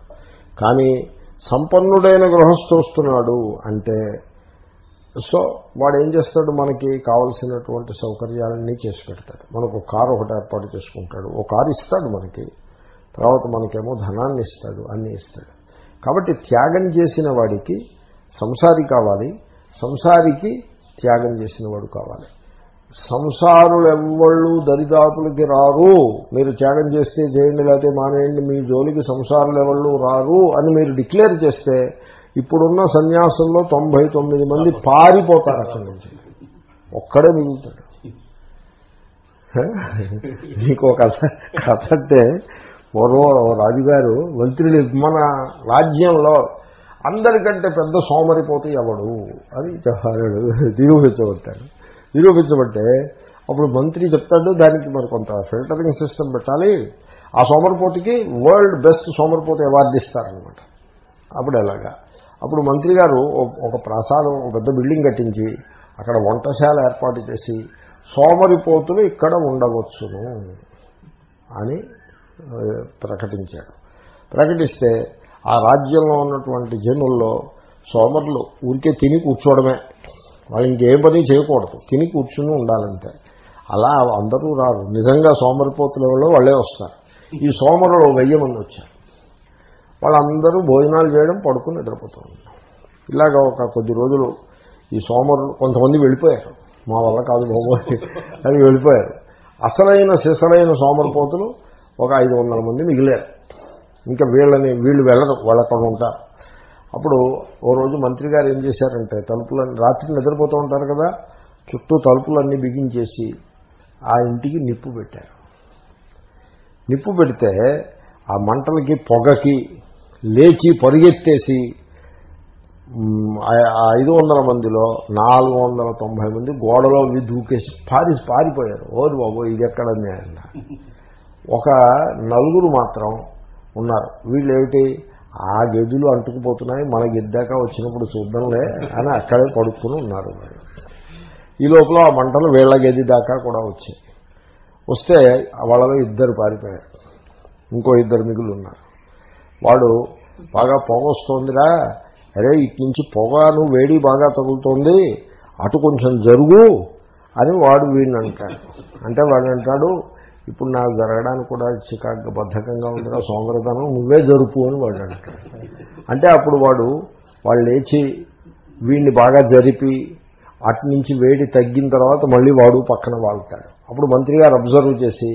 కానీ సంపన్నుడైన గృహస్థు వస్తున్నాడు అంటే సో వాడు ఏం చేస్తాడు? మనకి కావలసినటువంటి సౌకర్యాలన్నీ చేసి పెడతాడు. మనకు కారు ఒకటి ఏర్పాటు చేసుకుంటాడు. ఓ కారు ఇస్తాడు మనకి. తర్వాత మనకేమో ధనాన్ని ఇస్తాడు అన్నీ ఇస్తాడు. కాబట్టి త్యాగం చేసిన వాడికి సంసారి కావాలి సంసారికి త్యాగం చేసిన వాడు కావాలి. సంసారులు ఎవ్వళ్ళు దరిదాపులకి రారు. మీరు త్యాగం చేస్తే చేయండి లేకపోతే మానేయండి మీ జోలికి సంసారులెవళ్ళు రారు అని మీరు డిక్లేర్ చేస్తే ఇప్పుడున్న సన్యాసంలో తొంభై తొమ్మిది మంది పారిపోతారు అక్కడి నుంచి. ఒక్కడే మిగులుతాడు. మీకు ఒక కథ అంటే పూర్వం రాజుగారు మంత్రులు మన రాజ్యంలో అందరికంటే పెద్ద సోమరిపోతే ఎవడు అని చెప్పాడు నిరూపించబట్టాడు నిరూపించబట్టే అప్పుడు మంత్రి చెప్తాడు దానికి మరి కొంత ఫిల్టరింగ్ సిస్టమ్ పెట్టాలి. ఆ సోమరిపోతుకి వరల్డ్ బెస్ట్ సోమరిపోత అవార్డు ఇస్తారనమాట అప్పుడు ఎలాగా? అప్పుడు మంత్రి గారు ఒక ప్రసాదం ఒక పెద్ద బిల్డింగ్ కట్టించి అక్కడ వంటశాల ఏర్పాటు చేసి సోమరిపోతులు ఇక్కడ ఉండవచ్చును అని ప్రకటించాడు. ప్రకటిస్తే ఆ రాజ్యంలో ఉన్నటువంటి జనుల్లో సోమరులు ఊరికే తిని కూర్చోవడమే. వాళ్ళు ఇంకేం పని చేయకూడదు. తిని కూర్చుని ఉండాలంటే. అలా అందరూ రారు. నిజంగా సోమరిపోతులలో వాళ్ళే వస్తారు. ఈ సోమరులు వెయ్యి మంది వచ్చారు. వాళ్ళందరూ భోజనాలు చేయడం పడుకుని నిద్రపోతూ ఇలాగ ఒక కొద్ది రోజులు ఈ సోమరులు కొంతమంది వెళ్ళిపోయారు. మా వల్ల కాదు బాబోయ్ అని వెళ్ళిపోయారు. అసలైన సిసలైన సోమరిపోతులు ఒక ఐదు వందల మంది మిగిలారు. ఇంకా వీళ్ళని వీళ్ళు వెళ్ళరు. వాళ్ళక్కడ ఉంటారు. అప్పుడు ఓ రోజు మంత్రి గారు ఏం చేశారంటే తలుపులన్నీ రాత్రి నిద్రపోతూ ఉంటారు కదా చుట్టూ తలుపులన్నీ బిగించేసి ఆ ఇంటికి నిప్పు పెట్టారు. నిప్పు పెడితే ఆ మంటలకి పొగకి లేచి పరిగెత్తేసి ఐదు వందల మందిలో నాలుగు వందల తొంభై మంది గోడలో దూకేసి పారి పారిపోయారు. ఓరు బాబు ఇది ఎక్కడ ఒక నలుగురు మాత్రం ఉన్నారు. వీళ్ళు ఏమిటి ఆ గదులు అంటుకుపోతున్నాయి మన గెద్దాక వచ్చినప్పుడు చూద్దాంలే అని అక్కడే పడుకుని ఉన్నారు ఈ లోపల ఆ మంటలు వేళ్ళ గది దాకా కూడా వచ్చాయి. వస్తే వాళ్ళలో ఇద్దరు పారిపోయారు. ఇంకో ఇద్దరు మిగులు ఉన్నారు. వాడు బాగా పొగ వస్తోందిరా. అరే ఇటు నుంచి పొగను వేడి బాగా తగులుతోంది అటు కొంచెం జరుగు అని వాడు వీడిని అంటాడు. అంటే వాడు అంటాడు ఇప్పుడు నాకు జరగడానికి కూడా చికాకు బద్ధకంగా ఉందిరా సోమరతనం. నువ్వే జరుపు అని వాడు అంటాడు. అంటే అప్పుడు వాడు వాళ్ళు లేచి వీడిని బాగా జరిపి అటు నుంచి వేడి తగ్గిన తర్వాత మళ్ళీ వాడు పక్కన వాళ్తాడు అప్పుడు మంత్రి గారు అబ్జర్వ్ చేసి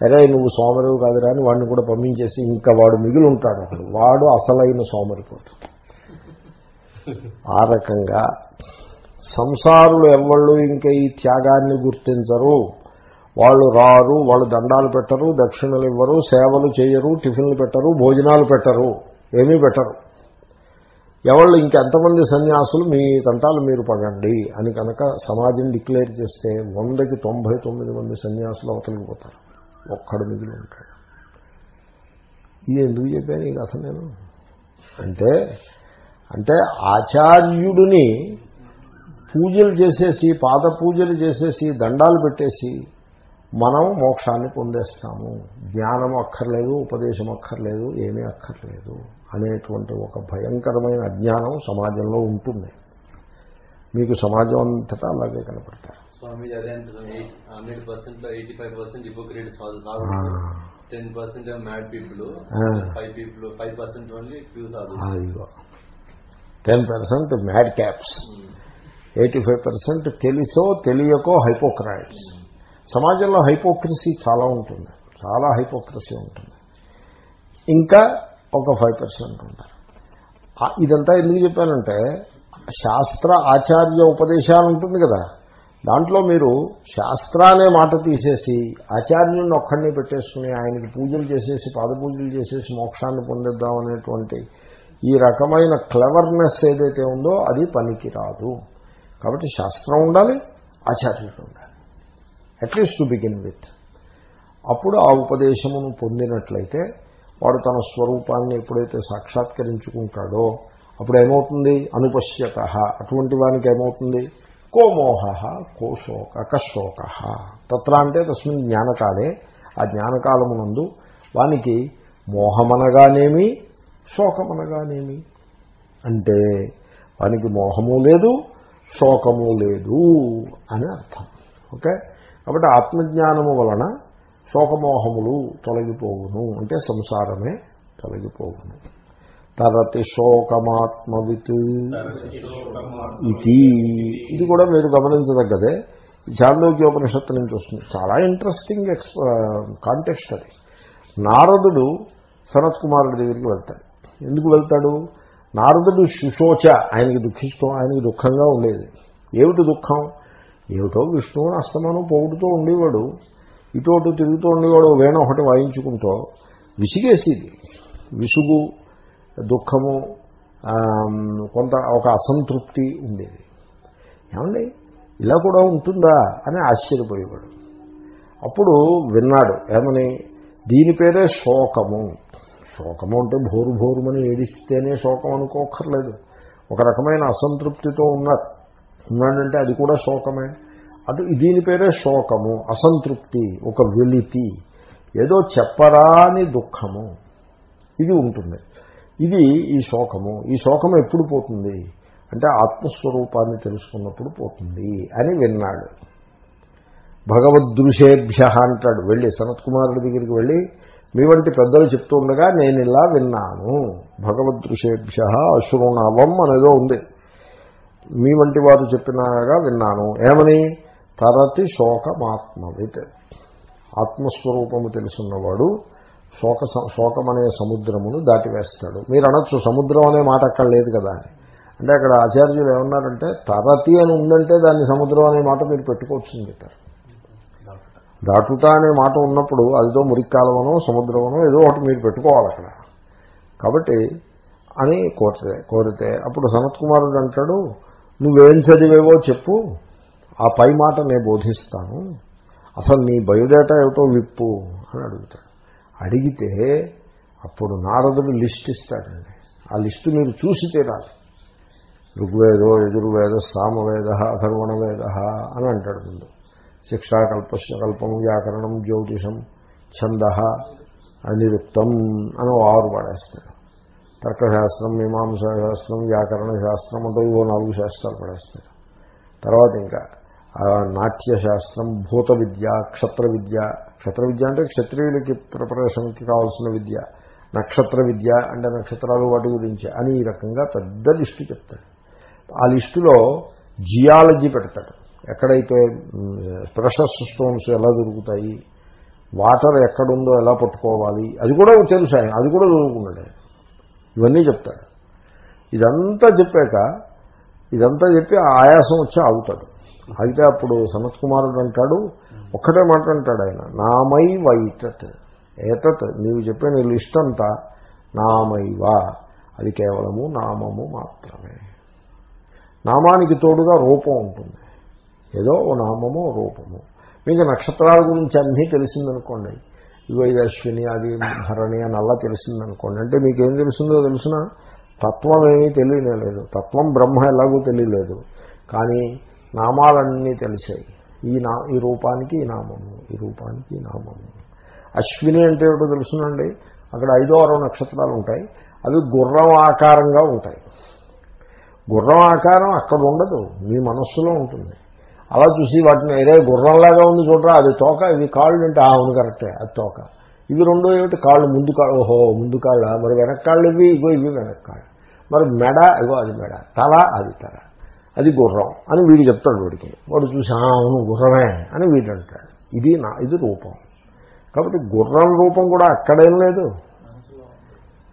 అరే నువ్వు సోమరివు కాదురా అని వాడిని కూడా పంపించేసి ఇంకా వాడు మిగిలి ఉంటాడు అప్పుడు. వాడు అసలైన సోమరిపోతు ఆ రకంగా సంసారులు ఎవళ్ళు ఇంకా ఈ త్యాగాన్ని గుర్తించరు. వాళ్ళు రారు వాళ్ళు దండాలు పెట్టరు దక్షిణలు ఇవ్వరు సేవలు చేయరు టిఫిన్లు పెట్టరు భోజనాలు పెట్టరు ఏమీ పెట్టరు. ఎవళ్ళు ఇంకెంతమంది సన్యాసులు మీ తంటాలు మీరు పడండి అని కనుక సమాజం డిక్లేర్ చేస్తే వందకి తొంభై తొమ్మిది మంది సన్యాసులు అవతలికి పోతారు. ఒక్కడు మిగిలి ఉంటాడు. ఇది ఎందుకు చెప్పాను ఈ కథ నేను? అంటే అంటే ఆచార్యుడిని పూజలు చేసేసి పాద పూజలు చేసేసి దండాలు పెట్టేసి మనం మోక్షాన్ని పొందేస్తాము. జ్ఞానం అక్కర్లేదు ఉపదేశం అక్కర్లేదు ఏమీ అక్కర్లేదు అనేటువంటి ఒక భయంకరమైన అజ్ఞానం సమాజంలో ఉంటుంది. మీకు సమాజం అంతటా అలాగే కనపడతారు. Ten percent madcaps eighty five percent తెలిసో తెలియకో హైపోక్రాయిడ్స్ సమాజంలో హైపోక్రసీ చాలా ఉంటుంది. చాలా హైపోక్రసీ ఉంటుంది. ఇంకా ఒక ఫైవ్ పర్సెంట్ ఉంటారు ఇదంతా ఎందుకు చెప్పానంటే శాస్త్ర ఆచార్య ఉపదేశాలు ఉంటుంది కదా. దాంట్లో మీరు శాస్త్ర అనే మాట తీసేసి ఆచార్యుని ఒక్కడిని పెట్టేసుకుని ఆయనకి పూజలు చేసేసి పాదపూజలు చేసేసి మోక్షాన్ని పొందిద్దాం అనేటువంటి ఈ రకమైన క్లెవర్నెస్ ఏదైతే ఉందో అది పనికి రాదు కాబట్టి శాస్త్రం ఉండాలి ఆచార్యుడు ఉండాలి. అట్లీస్ట్ టు బిగిన్ విత్ అప్పుడు ఆ ఉపదేశమును పొందినట్లయితే వాడు తన స్వరూపాన్ని ఎప్పుడైతే సాక్షాత్కరించుకుంటాడో అప్పుడు ఏమవుతుంది? అనుపశ్యత. అటువంటి వానికి ఏమవుతుంది? కో కోశోక కో శోక కశోక. తత్ర అంటే తస్మిన్ జ్ఞానకాలే. ఆ జ్ఞానకాలమునందు వానికి మోహమనగానేమి? శోకమనగానేమి? అంటే వానికి మోహము లేదు శోకము లేదు అని అర్థం. ఓకే? కాబట్టి ఆత్మజ్ఞానము వలన శోకమోహములు తొలగిపోవును. అంటే సంసారమే తొలగిపోవును. తరతి శోకమాత్మవిత్ ఇది ఇది కూడా మీరు గమనించదగ్గదే. ఈ చాందోగ్యోపనిషత్తు నుంచి వస్తుంది. చాలా ఇంట్రెస్టింగ్ ఎక్స్ కాంటెక్స్ట్ అది. నారదుడు సనత్ కుమారుడి దగ్గరికి వెళ్తాడు. ఎందుకు వెళ్తాడు? నారదుడు శుశోచ ఆయనకి దుఃఖిస్తూ ఆయనకి దుఃఖంగా ఉండేది. ఏమిటి దుఃఖం? ఏమిటో విష్ణువుని అస్తమానం పోగుడుతూ ఉండేవాడు ఇటు అటు తిరుగుతూ ఉండేవాడు వేణ ఒకటి వాయించుకుంటూ విసిగేసేది. విసుగు దుఃఖము కొంత ఒక అసంతృప్తి ఉండేది. ఏమండి? ఇలా కూడా ఉంటుందా అని ఆశ్చర్యపోయేవాడు. అప్పుడు విన్నాడు ఏమని? దీని పేరే శోకము. శోకము అంటే భోరు భోరుమని ఏడిస్తేనే శోకం అనుకోకర్లేదు ఒక రకమైన అసంతృప్తితో ఉన్నారు. ఉన్నాడంటే అది కూడా శోకమే. అటు దీని పేరే శోకము అసంతృప్తి ఒక వెలితి. ఏదో చెప్పరాని దుఃఖము. ఇది ఉంటుంది. ఇది ఈ శోకము. ఈ శోకం ఎప్పుడు పోతుంది? అంటే ఆత్మస్వరూపాన్ని తెలుసుకున్నప్పుడు పోతుంది అని విన్నాడు. భగవద్దృశేభ్య అంటాడు. వెళ్ళి సనత్ కుమారుడి దగ్గరికి వెళ్ళి మీ వంటి పెద్దలు చెప్తుండగా నేను ఇలా విన్నాను. భగవద్దృశేభ్య అశ్రుణవం అనేదో ఉంది. మీ వంటి వారు చెప్పినాగా విన్నాను. ఏమని? తరతి శోకమాత్మవిత్. ఆత్మస్వరూపము తెలుసున్నవాడు శోక శోకం అనే సముద్రమును దాటివేస్తాడు. మీరు అనొచ్చు సముద్రం అనే మాట అక్కడ లేదు కదా అని. అంటే అక్కడ ఆచార్యులు ఏమన్నారంటే తరతి అని ఉందంటే దాన్ని సముద్రం అనే మాట మీరు పెట్టుకోవచ్చని చెప్పారు. దాటుట అనే మాట ఉన్నప్పుడు అదితో మురిక్కాలవనో సముద్రమనో ఏదో ఒకటి మీరు పెట్టుకోవాలి అక్కడ. కాబట్టి అని కోరితే కోరితే అప్పుడు సనత్ కుమారుడు అంటాడు నువ్వేం చదివేవో చెప్పు. ఆ పై మాట నేను బోధిస్తాను. అసలు నీ బయోడేటా ఏమిటో విప్పు అని అడుగుతాడు. అడిగితే అప్పుడు నారదుడు లిస్ట్ ఇస్తాడండి. ఆ లిస్టు మీరు చూసి తీరాలి. ఋగ్వేదో యజుర్వేద సామవేద అథర్వణవేద అని అంటాడు ముందు. శిక్షాకల్పస్య కల్పం వ్యాకరణం జ్యోతిషం ఛంద అనిరుక్తం అని ఆరు పడేస్తాడు. తర్కశాస్త్రం మీమాంసాశాస్త్రం వ్యాకరణ శాస్త్రం అంటే ఇవో నాలుగు శాస్త్రాలు పడేస్తారు తర్వాత ఇంకా నాట్య శాస్త్రం భూత విద్య క్షత్ర విద్య. క్షత్ర విద్య అంటే క్షత్రియులకి ప్రిపరేషన్కి కావాల్సిన విద్య. నక్షత్ర విద్య అంటే నక్షత్రాలు వాటి గురించి అని ఈ రకంగా పెద్ద లిస్టు చెప్తాడు. ఆ లిస్టులో జియాలజీ పెడతాడు. ఎక్కడైతే ప్రెషర్ స్టోన్స్ ఎలా దొరుకుతాయి వాటర్ ఎక్కడుందో ఎలా పట్టుకోవాలి అది కూడా తెలుసు ఆయన అది కూడా దొరుకుతున్నాడు ఇవన్నీ చెప్తాడు. ఇదంతా చెప్పాక ఇదంతా చెప్పి ఆయాసం వచ్చి ఆగుతాడు. అయితే అప్పుడు సనత్ కుమారుడు అంటాడు ఒక్కటే మాట అంటాడు ఆయన నామై వైతత్ ఏతత్ నీవు చెప్పిన లిస్ట్ అంతా నామైవా అది కేవలము నామము మాత్రమే. నామానికి తోడుగా రూపం ఉంటుంది. ఏదో ఓ నామము రూపము. మీకు నక్షత్రాల గురించి అన్నీ తెలిసిందనుకోండి ఇగో ఇది అశ్విని అది భరణి అని అలా తెలిసిందనుకోండి. అంటే మీకేం తెలిసిందో తెలిసిన? తత్వం ఏమీ తెలియలేదు తత్వం బ్రహ్మ ఎలాగో తెలియలేదు. కానీ నామాలన్నీ తెలిసాయి. ఈ నా ఈ రూపానికి ఈ నామము ఈ రూపానికి ఈ నామము. అశ్విని అంటే ఏమిటో తెలుసునండి? అక్కడ ఐదో ఆరో నక్షత్రాలు ఉంటాయి. అవి గుర్రం ఆకారంగా ఉంటాయి. గుర్రం ఆకారం అక్కడ ఉండదు. మీ మనస్సులో ఉంటుంది. అలా చూసి వాటిని ఏరే గుర్రంలాగా ఉంది చూడరా అది తోక ఇవి కాళ్ళు అంటే అవును కరెక్టే అది తోక. ఇవి రెండు ఏమిటి? కాళ్ళు ముందు కాళ్ళు ఓహో ముందు కాళ్ళ మరి వెనక్కాళ్ళు ఇవి ఇగో ఇవి వెనక్కాళ్ళు. మరి మెడ ఇగో అది మెడ తల అది తల అది గుర్రం అని వీడు చెప్తాడు వీడికి. వాడు చూసి అవును గుర్రమే అని వీడు అంటాడు. ఇది నా ఇది రూపం. కాబట్టి గుర్రం రూపం కూడా అక్కడేం లేదు.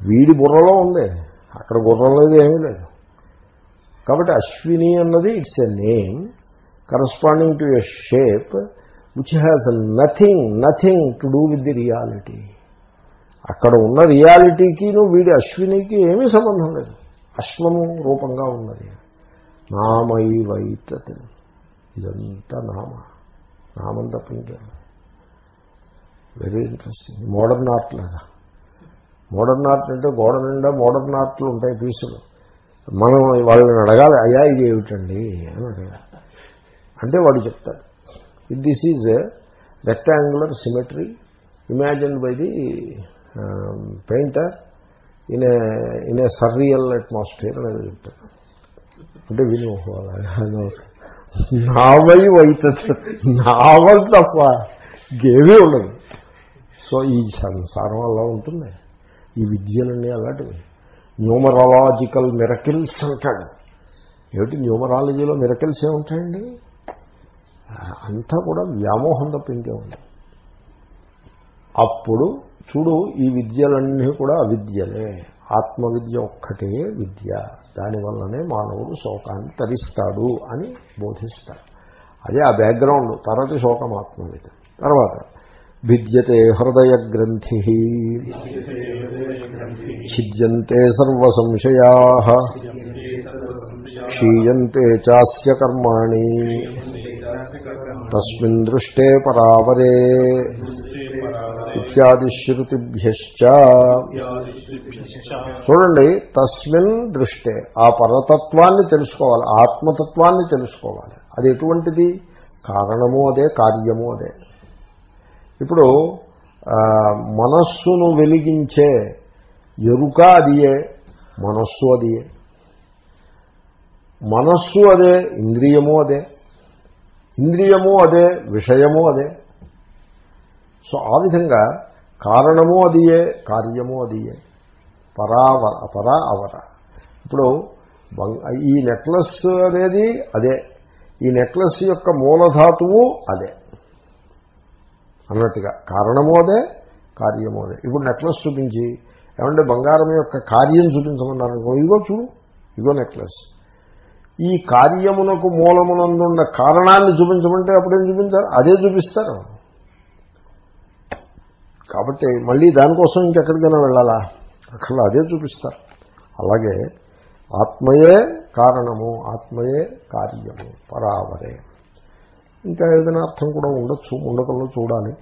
వీడి బుర్రలో ఉంది. అక్కడ గుర్రం లేదు ఏమీ లేదు. కాబట్టి అశ్విని అన్నది it's a name. Corresponding to a shape which has nothing nothing to do with the reality అక్కడ ఉన్న రియాలిటీకిను వీడి అశ్వినికి ఏమీ సంబంధం లేదు. అశ్వము రూపంగా ఉన్నది. నామై వైతత్ ఇదంతా నామ. నామం తప్ప వెరీ ఇంట్రెస్టింగ్ మోడర్న్ ఆర్ట్ లాగా. మోడర్న్ ఆర్ట్ అంటే గోడ నిండా మోడర్న్ ఆర్ట్లు ఉంటాయి పీసులు. మనం వాళ్ళని అడగాలి అయ్యా ఇది ఏమిటండి? అని అడగాలి. అంటే వాడు చెప్తాడు. This is rectangular symmetry imagine by the painter in in a surreal atmosphere అనేది చెప్తాడు. అంటే విని నావై వైతుంది నావల్ తప్ప గేవీ ఉండదు. సో ఈ సంసారం అలా ఉంటుంది. ఈ విద్యలన్నీ అలాంటివి. న్యూమరాలజికల్ మిరకిల్స్ అంటాడు. ఏమిటి న్యూమరాలజీలో మిరకిల్స్ ఏముంటాయండి? అంతా కూడా వ్యామోహం తప్ప ఇంకే ఉంది అప్పుడు చూడు ఈ విద్యలన్నీ కూడా అవిద్యలే. ఆత్మవిద్య ఒక్కటే విద్య. దానివల్లనే మానవుడు శోకాన్ని తరిస్తాడు అని బోధిస్తాడు. అదే ఆ బ్యాక్గ్రౌండ్ తర్వాత శోకం ఆత్మవిద్య. తర్వాత భిద్యతే హృదయ గ్రంథి ఛిద్యంతే సర్వసంశయా. క్షీయంతే చాస్య కర్మాణి. తస్మిన్ దృష్టే పరావరే ఇత్యాది శృతిభ్యశ్చ చూడండి తస్మిన్ దృష్టే ఆ పరతత్వాన్ని తెలుసుకోవాలి ఆత్మతత్వాన్ని తెలుసుకోవాలి. అది ఎటువంటిది? కారణము అదే కార్యము అదే. ఇప్పుడు మనస్సును వెలిగించే ఎరుక అదియే మనస్సు అదియే. మనస్సు అదే ఇంద్రియము అదే. ఇంద్రియము అదే విషయము అదే. సో ఆ విధంగా కారణము అదియే కార్యము అదియే. పరావర పరా అవర. ఇప్పుడు ఈ నెక్లెస్ అనేది అదే. ఈ నెక్లెస్ యొక్క మూలధాతువు అదే. అన్నట్టుగా కారణము అదే కార్యము అదే. ఇప్పుడు నెక్లెస్ చూపించి ఏమంటే బంగారం యొక్క కార్యం చూపించమన్నారు ఇదిగో చూడు ఇదిగో నెక్లెస్. ఈ కార్యమునకు మూలమునందున్న కారణాన్ని చూపించమంటే అప్పుడేం చూపించారు? అదే చూపిస్తారు. కాబట్టి మళ్ళీ దానికోసం ఇంకెక్కడికైనా వెళ్ళాలా? అక్కడ అదే చూపిస్తారు. అలాగే ఆత్మయే కారణము ఆత్మయే కార్యము పరావరే. ఇంకా ఏదైనా అర్థం కూడా ఉండొచ్చు ఉండకంలో చూడాలి.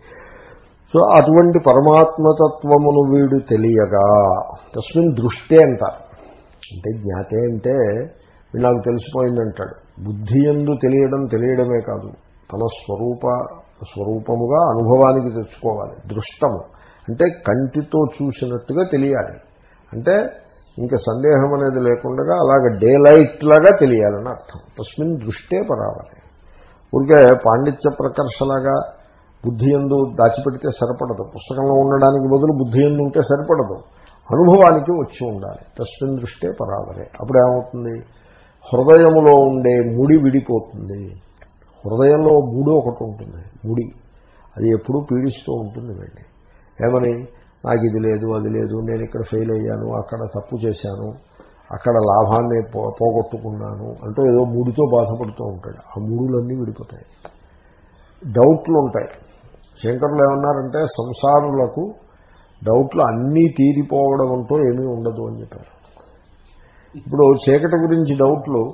సో అటువంటి పరమాత్మతత్వమును వీడు తెలియగా. తస్మిన్ దృష్టే అంటారు. అంటే జ్ఞాతే అంటే వీడు నాకు తెలిసిపోయిందంటాడు. బుద్ధి ఎందు తెలియడం తెలియడమే కాదు. తన స్వరూప స్వరూపముగా అనుభవానికి తెచ్చుకోవాలి. దృష్టము. అంటే కంటితో చూసినట్టుగా తెలియాలి. అంటే ఇంకా సందేహం అనేది లేకుండా అలాగ డే లైట్ లాగా తెలియాలని అర్థం. తస్మిన్ దృష్టే పరావాలి. ఊరికే పాండిత్య ప్రకర్షలాగా బుద్ధి ఎందు దాచిపెడితే సరిపడదు. పుస్తకంలో ఉండడానికి బదులు బుద్ధి ఎందు ఉంటే సరిపడదు. అనుభవానికి వచ్చి ఉండాలి. తస్మిన్ దృష్టే పరావాలి. అప్పుడు ఏమవుతుంది హృదయములో ఉండే ముడి విడిపోతుంది. హృదయంలో ముడి ఒకటి ఉంటుంది ముడి. అది ఎప్పుడూ పీడిస్తూ ఉంటుంది వెళ్ళి. ఏమని? నాకు ఇది లేదు అది లేదు నేను ఇక్కడ ఫెయిల్ అయ్యాను అక్కడ తప్పు చేశాను అక్కడ లాభాన్ని పోగొట్టుకున్నాను అంటూ ఏదో మూడితో బాధపడుతూ ఉంటాడు. ఆ మూడులన్నీ విడిపోతాయి. డౌట్లు ఉంటాయి. శంకరులు ఏమన్నారంటే సంసారులకు డౌట్లు అన్నీ తీరిపోవడం అంటూ ఏమీ ఉండదు అని చెప్పారు. ఇప్పుడు చీకటి గురించి డౌట్లు.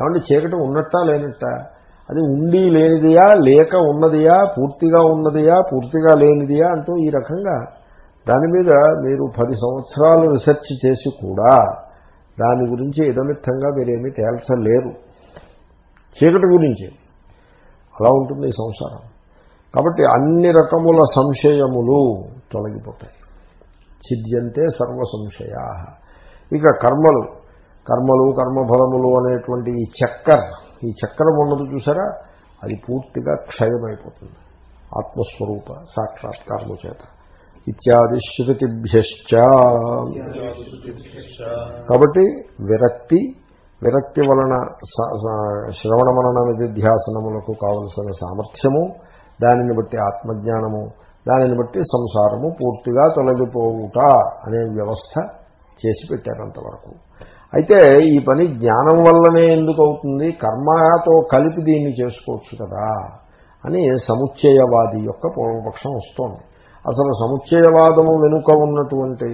ఏమంటే చీకటి ఉన్నట్టా లేనట్టా? అది ఉండి లేనిదియా లేక ఉన్నదియా పూర్తిగా ఉన్నదియా పూర్తిగా లేనిదియా అంటూ ఈ రకంగా దాని మీద మీరు పది సంవత్సరాలు రీసెర్చ్ చేసి కూడా దాని గురించి ఇదమిత్తంగా మీరేమీ తేల్చలేరు. చీకటి గురించి. అలా ఉంటుంది ఈ సంసారం. కాబట్టి అన్ని రకముల సంశయములు తొలగిపోతాయి. చిద్యంతే సర్వ సంశయా ఇక కర్మలు. కర్మలు కర్మఫలములు అనేటువంటి ఈ చక్కర్ ఈ చక్రం ఉన్నది చూసారా? అది పూర్తిగా క్షయమైపోతుంది. ఆత్మస్వరూప సాక్షాత్కారము చేత. ఇత్యాది శృతిభ్యశ్చ కాబట్టి విరక్తి విరక్తి వలన శ్రవణ మనన నిధిధ్యాసనములకు కావలసిన సామర్థ్యము దానిని బట్టి ఆత్మజ్ఞానము దానిని బట్టి సంసారము పూర్తిగా తొలగిపోవుట అనే వ్యవస్థ చేసి పెట్టారంతవరకు అయితే ఈ పని జ్ఞానం వల్లనే ఎందుకు అవుతుంది? కర్మతో కలిపి దీన్ని చేసుకోవచ్చు కదా అని సముచ్చయవాది యొక్క పూర్వపక్షం వస్తోంది. అసలు సముచ్చయవాదము వెనుక ఉన్నటువంటి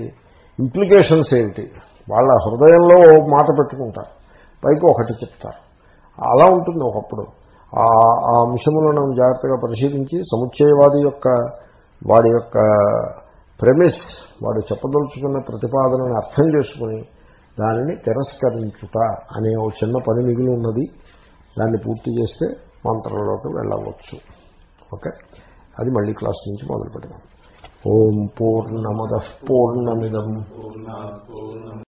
ఇంప్లికేషన్స్ ఏమిటి? వాళ్ళ హృదయంలో మాట పెట్టుకుంటారు. పైకి ఒకటి చెప్తారు. అలా ఉంటుంది ఒకప్పుడు. ఆ ఆ అంశములను జాగ్రత్తగా పరిశీలించి సముచ్చయవాది యొక్క వాడి యొక్క ప్రెమిస్ వాడు చెప్పదలుచుకున్న ప్రతిపాదనని అర్థం చేసుకుని దానిని తిరస్కరించుట అనే ఒక చిన్న పని మిగిలి ఉన్నది. దాన్ని పూర్తి చేస్తే మంత్రంలోకి వెళ్ళవచ్చు. ఓకే? అది మళ్ళీ క్లాస్ నుంచి మొదలు పెడదాం ఓం పూర్ణమద పూర్ణమిదం.